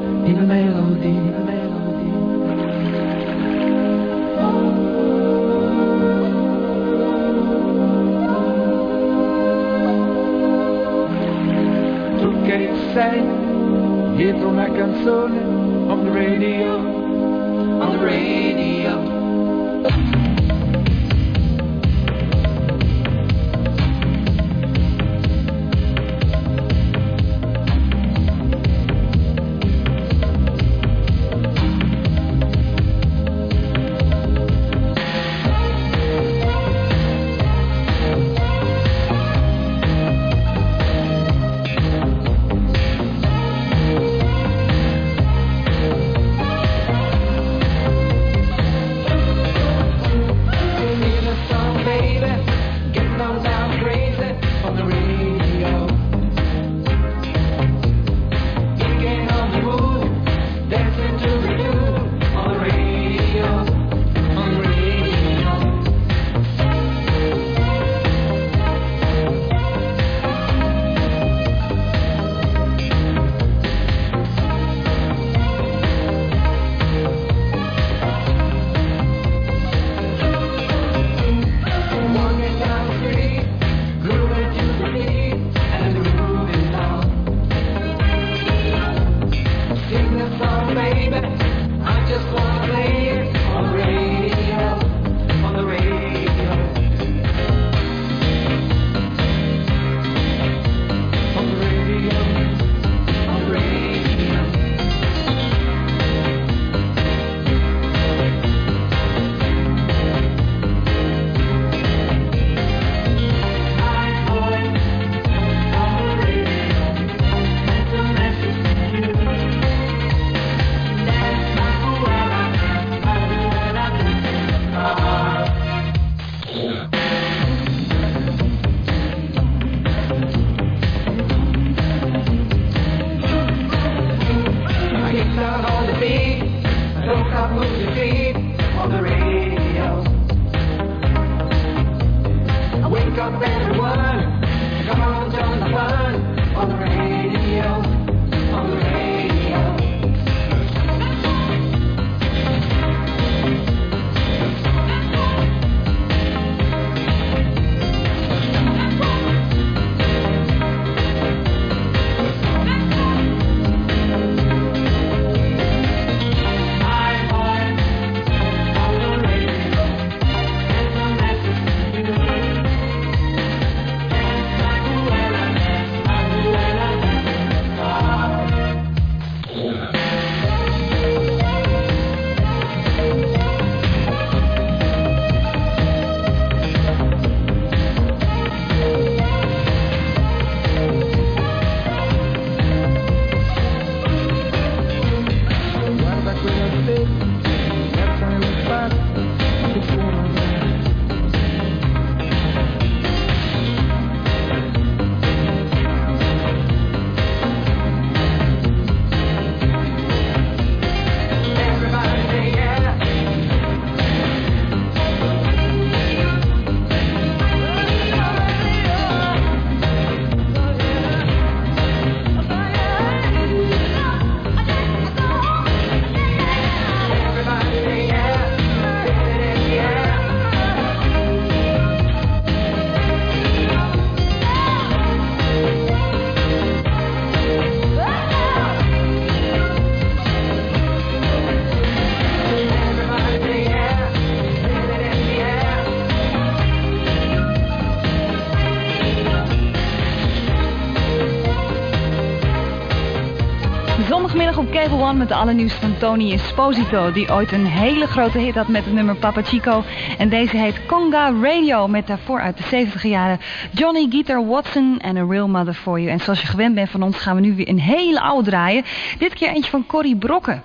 Met allernieuws van Tony Esposito... die ooit een hele grote hit had met het nummer Papa Chico. En deze heet Conga Radio met daarvoor uit de 70 jaren... Johnny Guitar Watson en A Real Mother For You. En zoals je gewend bent van ons gaan we nu weer een hele oude draaien. Dit keer eentje van Corrie Brokken.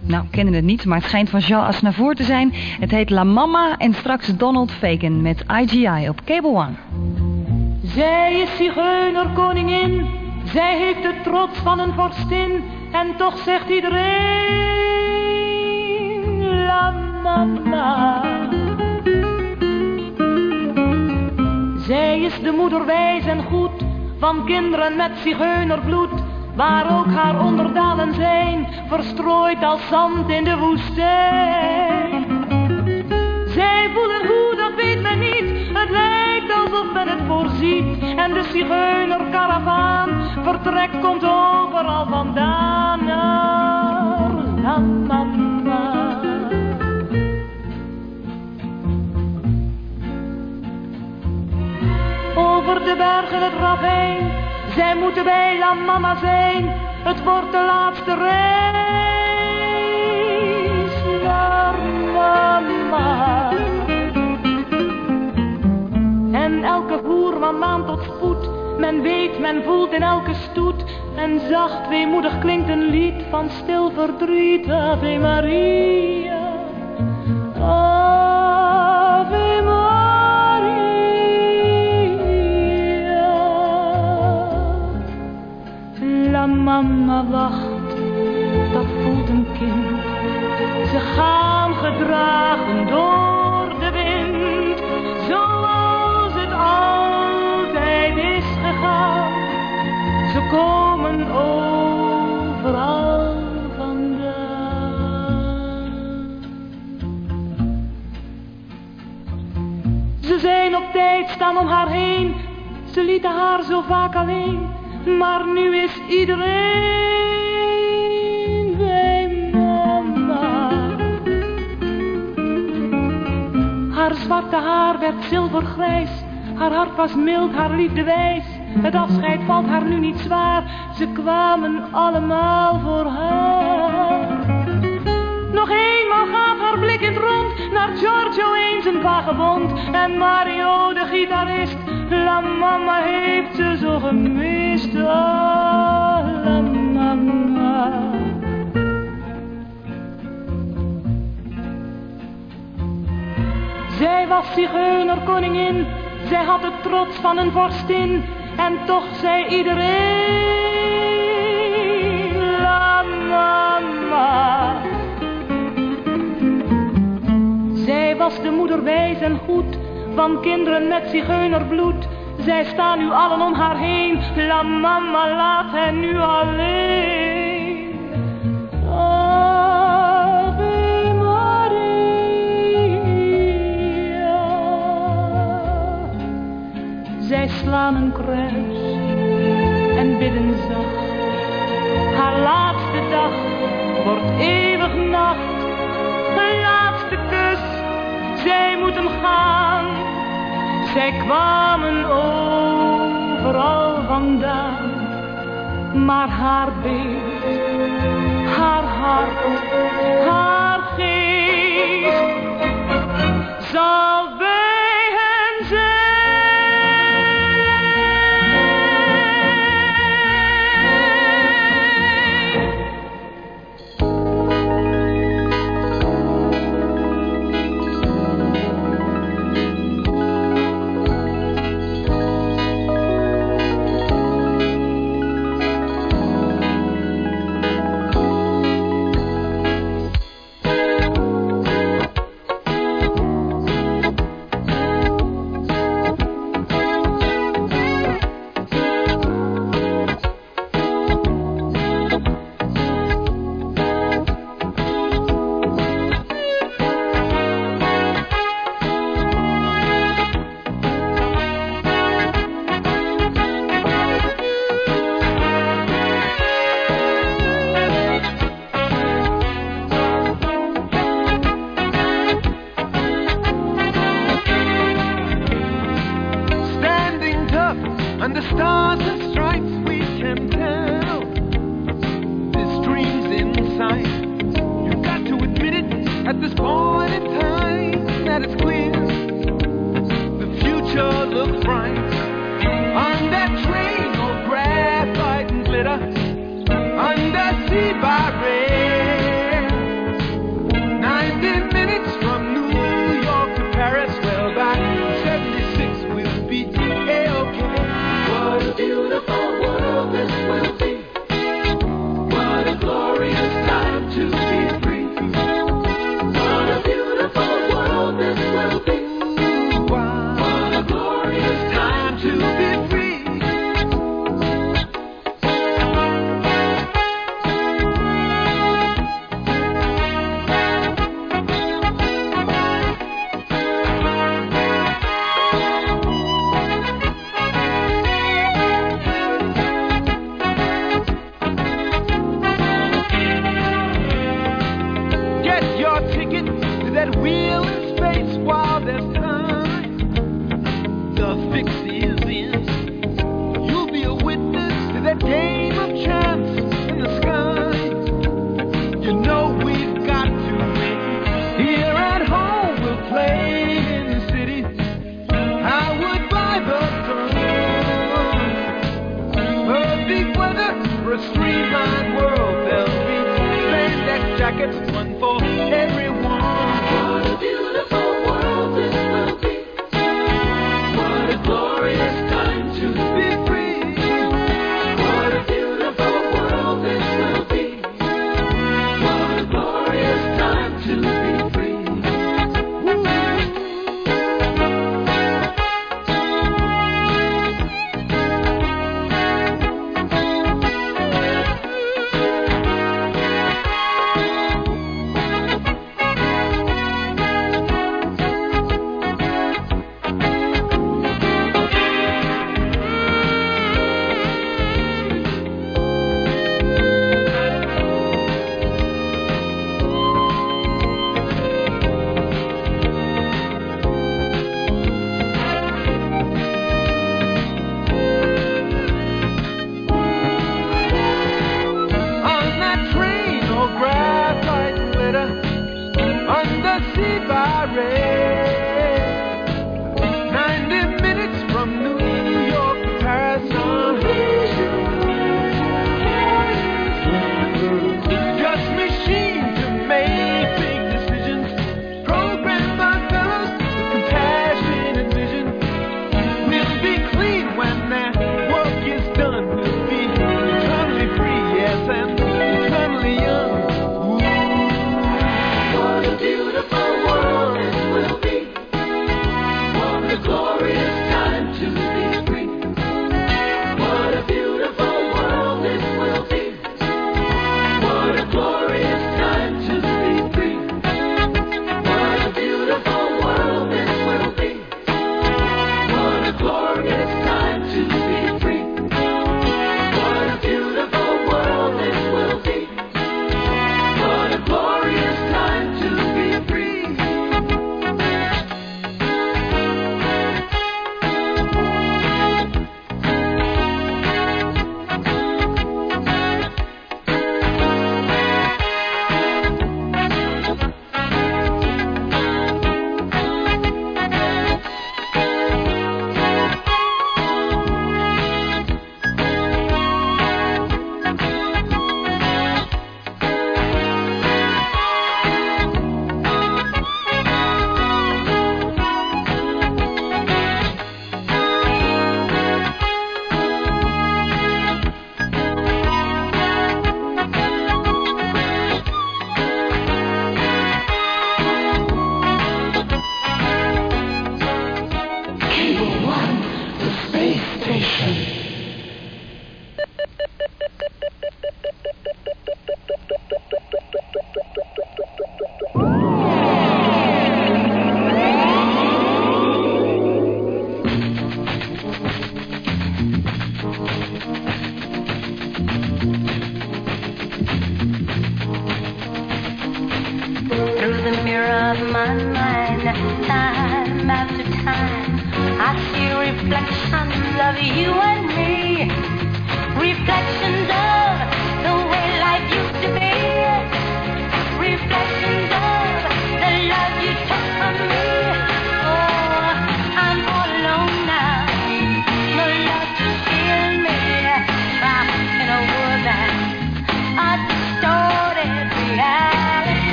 Nou, kennen het niet, maar het schijnt van Jean Asnavour te zijn. Het heet La Mama en straks Donald Fagan met IGI op Cable One. Zij is zigeunerkoningin, zij heeft de trots van een vorstin. En toch zegt iedereen, la mama. Zij is de moeder wijs en goed, van kinderen met zigeunerbloed. Waar ook haar onderdanen zijn, verstrooid als zand in de woestijn. Zij voelen hoe, dat weet men niet. Het lijkt men het voorziet. En de zigeunerkaravaan vertrekt, komt overal vandaan naar La. Over de bergen het ravijn, zij moeten bij La Mama zijn. Het wordt de laatste reis naar Mama. En elke voerman maand tot spoed. Men weet, men voelt in elke stoet. En zacht weemoedig klinkt een lied van stil verdriet. Ave Maria. Ave Maria. La mama wacht, dat voelt een kind. Ze gaan gedragen door overal vandaan. Ze zijn op tijd, staan om haar heen. Ze lieten haar zo vaak alleen, maar nu is iedereen bij mama. Haar zwarte haar werd zilvergrijs, haar hart was mild, haar liefde wijs. Het afscheid valt haar nu niet zwaar, ze kwamen allemaal voor haar. Nog eenmaal gaat haar blik in rond, naar Giorgio eens een vagebond. En Mario de gitarist, la mama heeft ze zo gemist. Ah, la mama. Zij was zigeunerkoningin, zij had de trots van een vorstin. En toch zei iedereen, la mama. Zij was de moeder wijs en goed, van kinderen met zigeunerbloed. Zij staan nu allen om haar heen, la mama laat hen nu alleen. slaan een kruis en bidden zacht. Haar laatste dag wordt eeuwig nacht, haar laatste kus, zij moeten gaan. Zij kwamen overal vandaan, maar haar beest haar hart, haar geest zal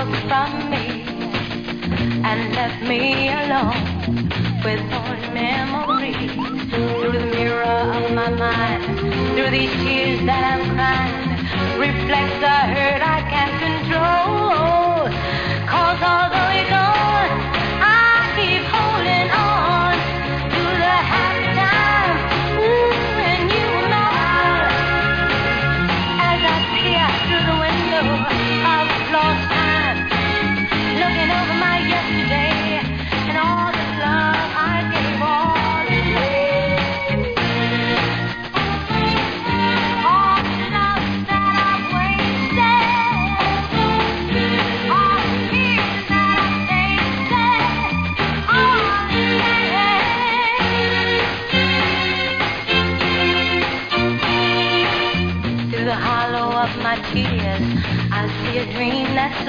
took from me and left me alone with old memories. Through the mirror of my mind, through these tears that I'm crying, reflects the hurt I can't control. Cause although you're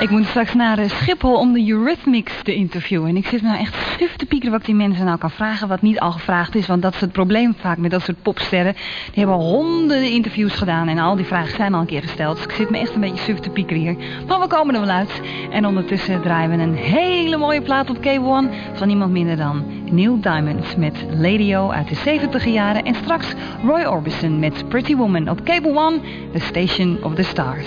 Ik moet straks naar eh, Schiphol om de Eurythmics te interviewen. En ik zit me nou echt suf te piekeren wat ik die mensen nou kan vragen wat niet al gevraagd is. Want dat is het probleem vaak met dat soort popsterren. Die hebben honderden interviews gedaan en al die vragen zijn al een keer gesteld. Dus ik zit me echt een beetje suf te piekeren hier. Maar we komen er wel uit. En ondertussen draaien we een hele mooie plaat op Cable One van niemand minder dan Neil Diamond met Lady O uit de 70 jaren. En straks Roy Orbison met Pretty Woman op Cable One, the station of the stars.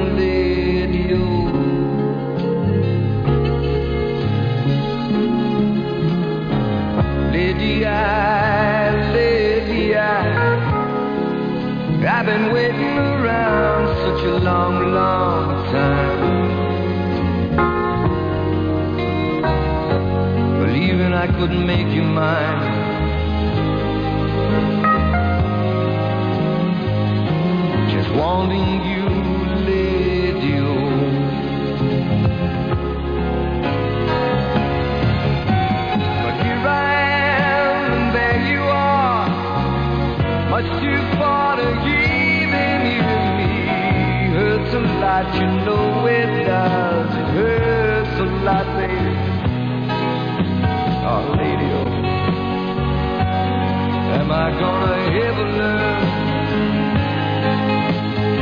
I, I've been waiting around such a long, long time. Believing I couldn't make you mine. Just wanting you, much too far to even you and me. Hurts a lot, you know it does. It hurts a lot, baby. Oh, lady, oh. Am I gonna ever learn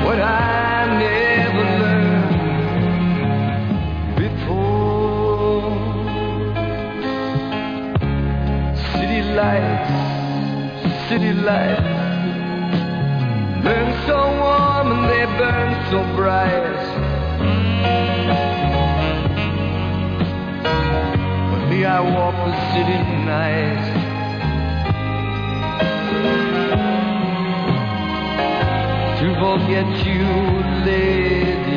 what I never learned before? City lights, city lights they burn so bright. With me, I walk the city night. To forget you, lady,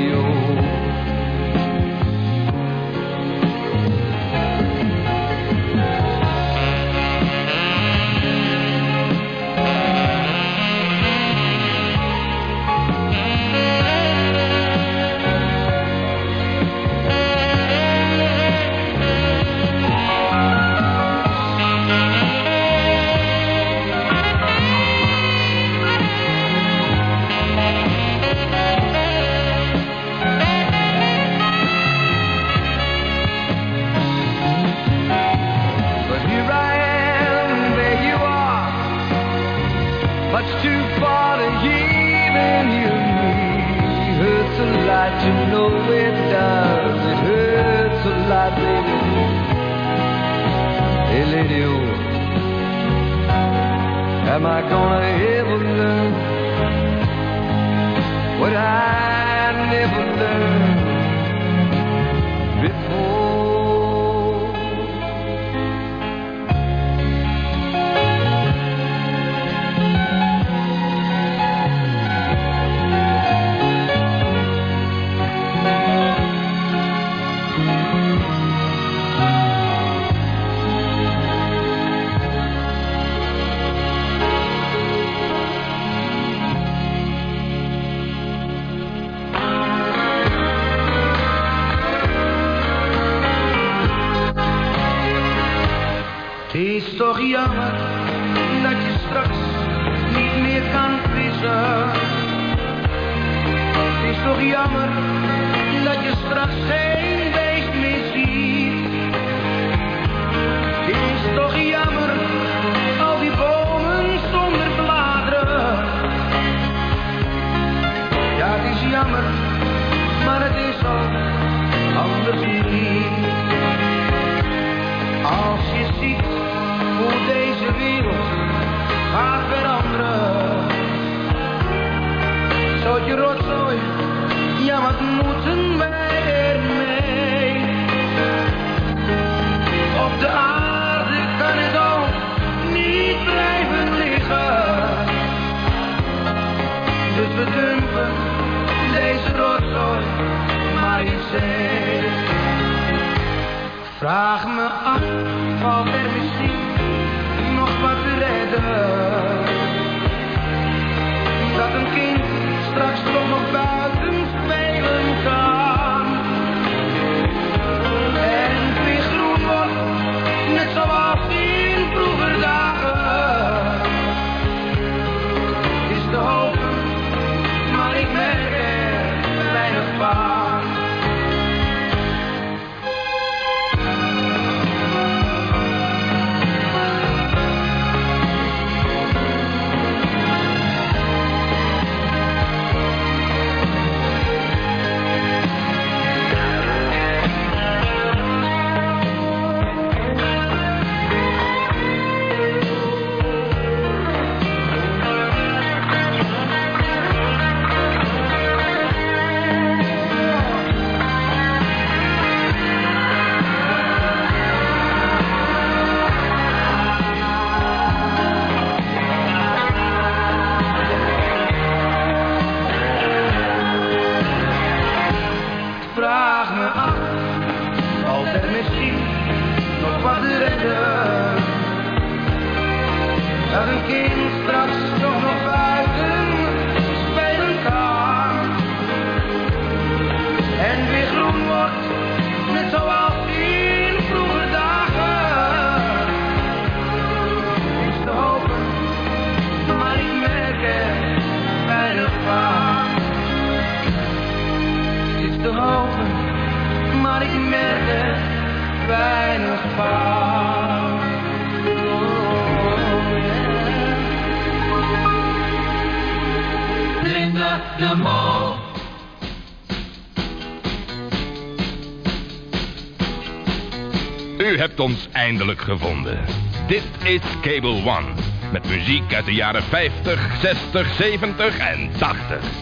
eindelijk gevonden. Dit is Cable One. Met muziek uit de jaren 50, 60, 70 en 80.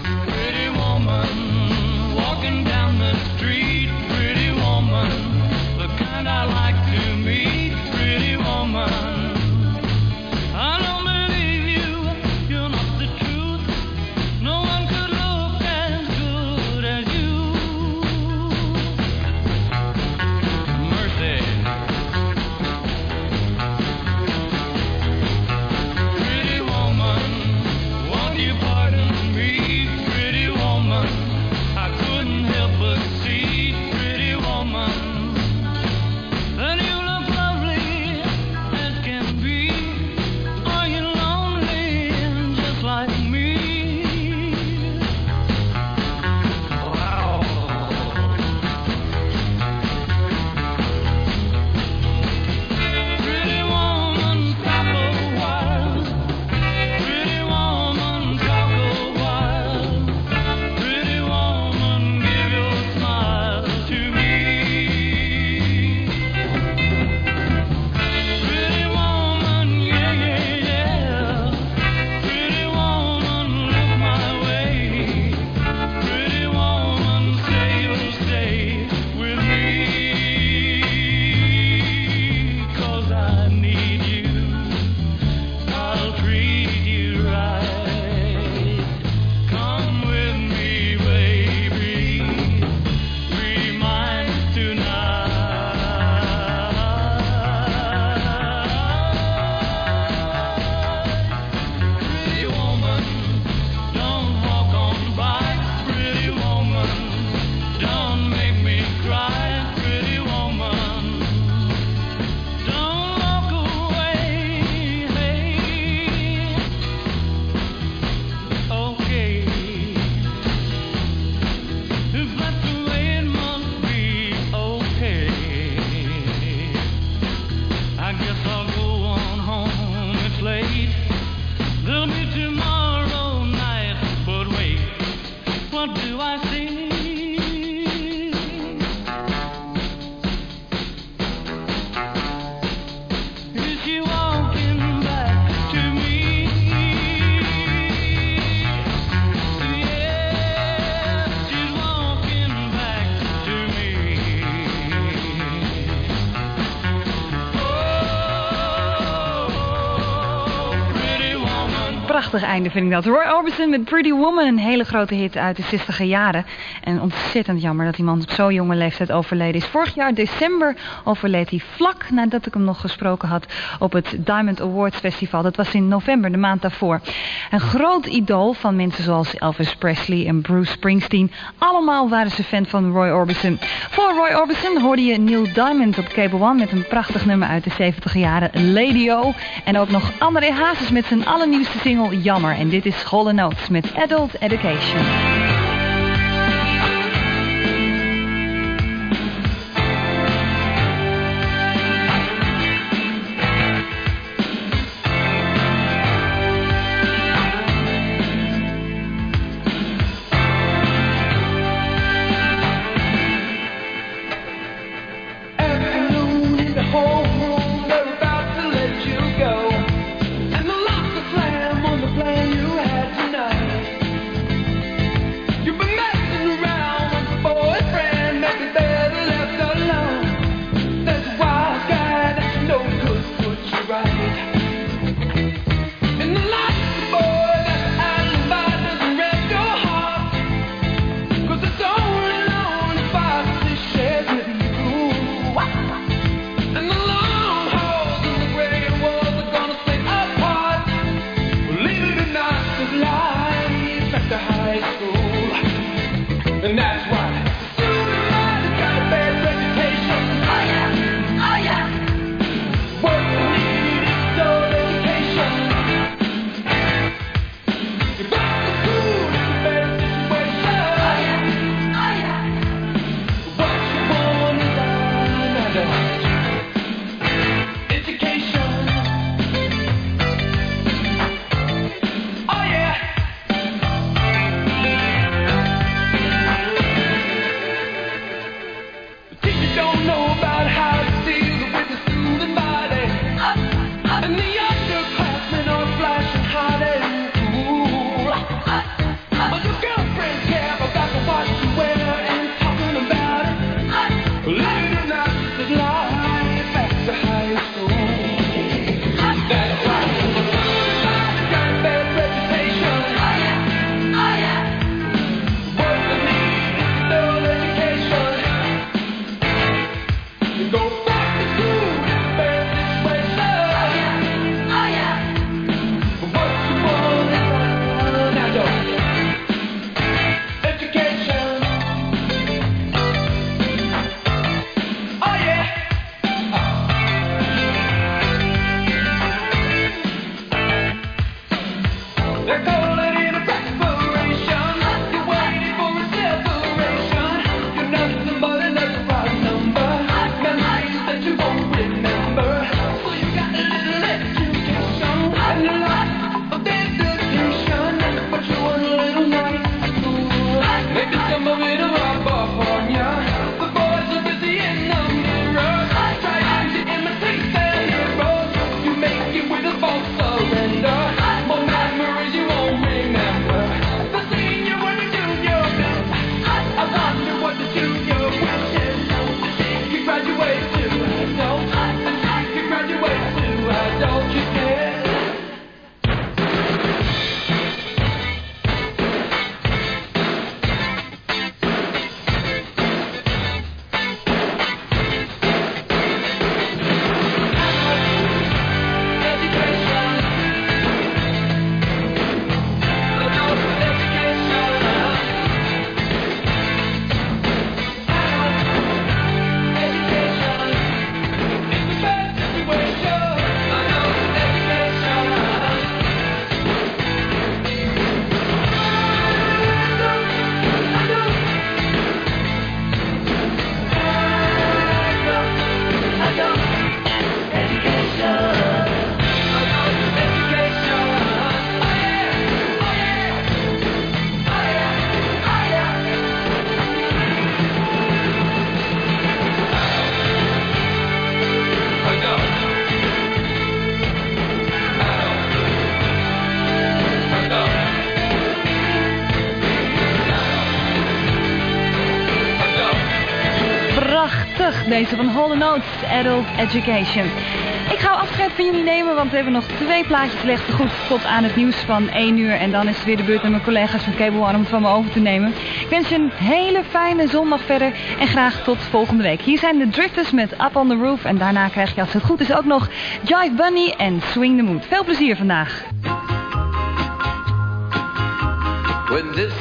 Einde vind ik dat. Roy Orbison met Pretty Woman, een hele grote hit uit de 60 jaren. En ontzettend jammer dat die man op zo'n jonge leeftijd overleden is. Vorig jaar december overleed hij vlak nadat ik hem nog gesproken had op het Diamond Awards Festival. Dat was in november, de maand daarvoor. Een groot idool van mensen zoals Elvis Presley en Bruce Springsteen. Allemaal waren ze fan van Roy Orbison. Voor Roy Orbison hoorde je Neil Diamond op Cable One met een prachtig nummer uit de 70 jaren, Lady O. En ook nog André Hazes met zijn allernieuwste single Jammer. En dit is Scholen Notes met Adult Education. Notes, Adult Education. Ik ga afscheid van jullie nemen, want we hebben nog twee plaatjes gelegd. Goed tot aan het nieuws van 1 uur. En dan is het weer de beurt aan mijn collega's van Cable One om het van me over te nemen. Ik wens je een hele fijne zondag verder. En graag tot volgende week. Hier zijn de Drifters met Up on the Roof. En daarna krijg je als het goed is ook nog Jive Bunny en Swing the Mood. Veel plezier vandaag. When this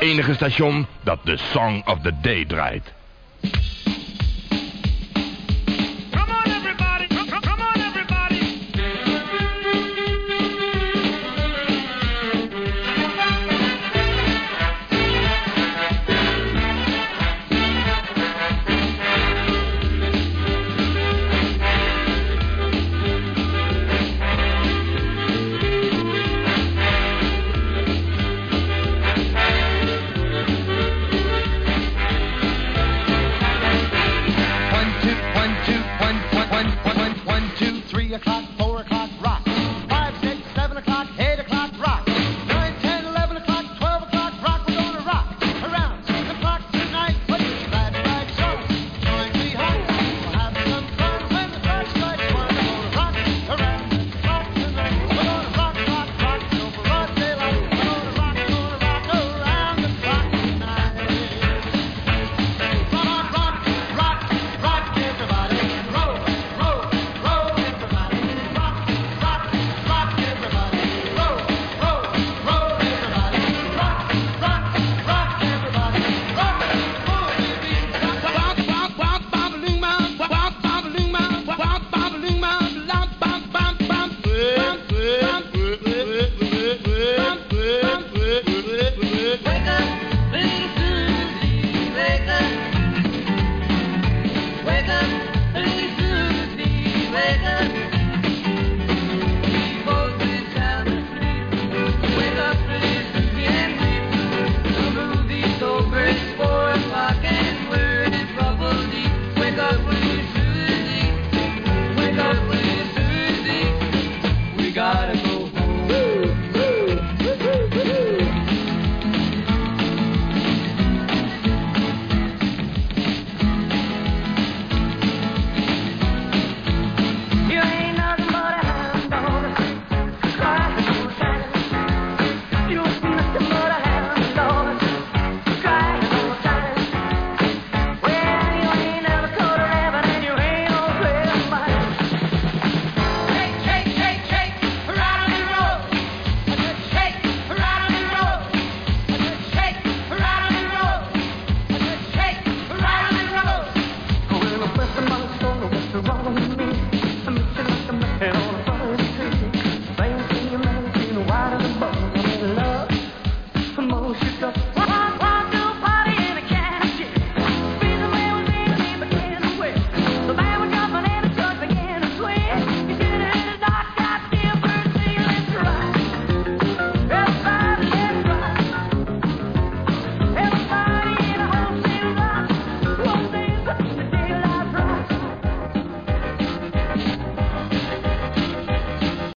enige station dat de Song of the Day draait.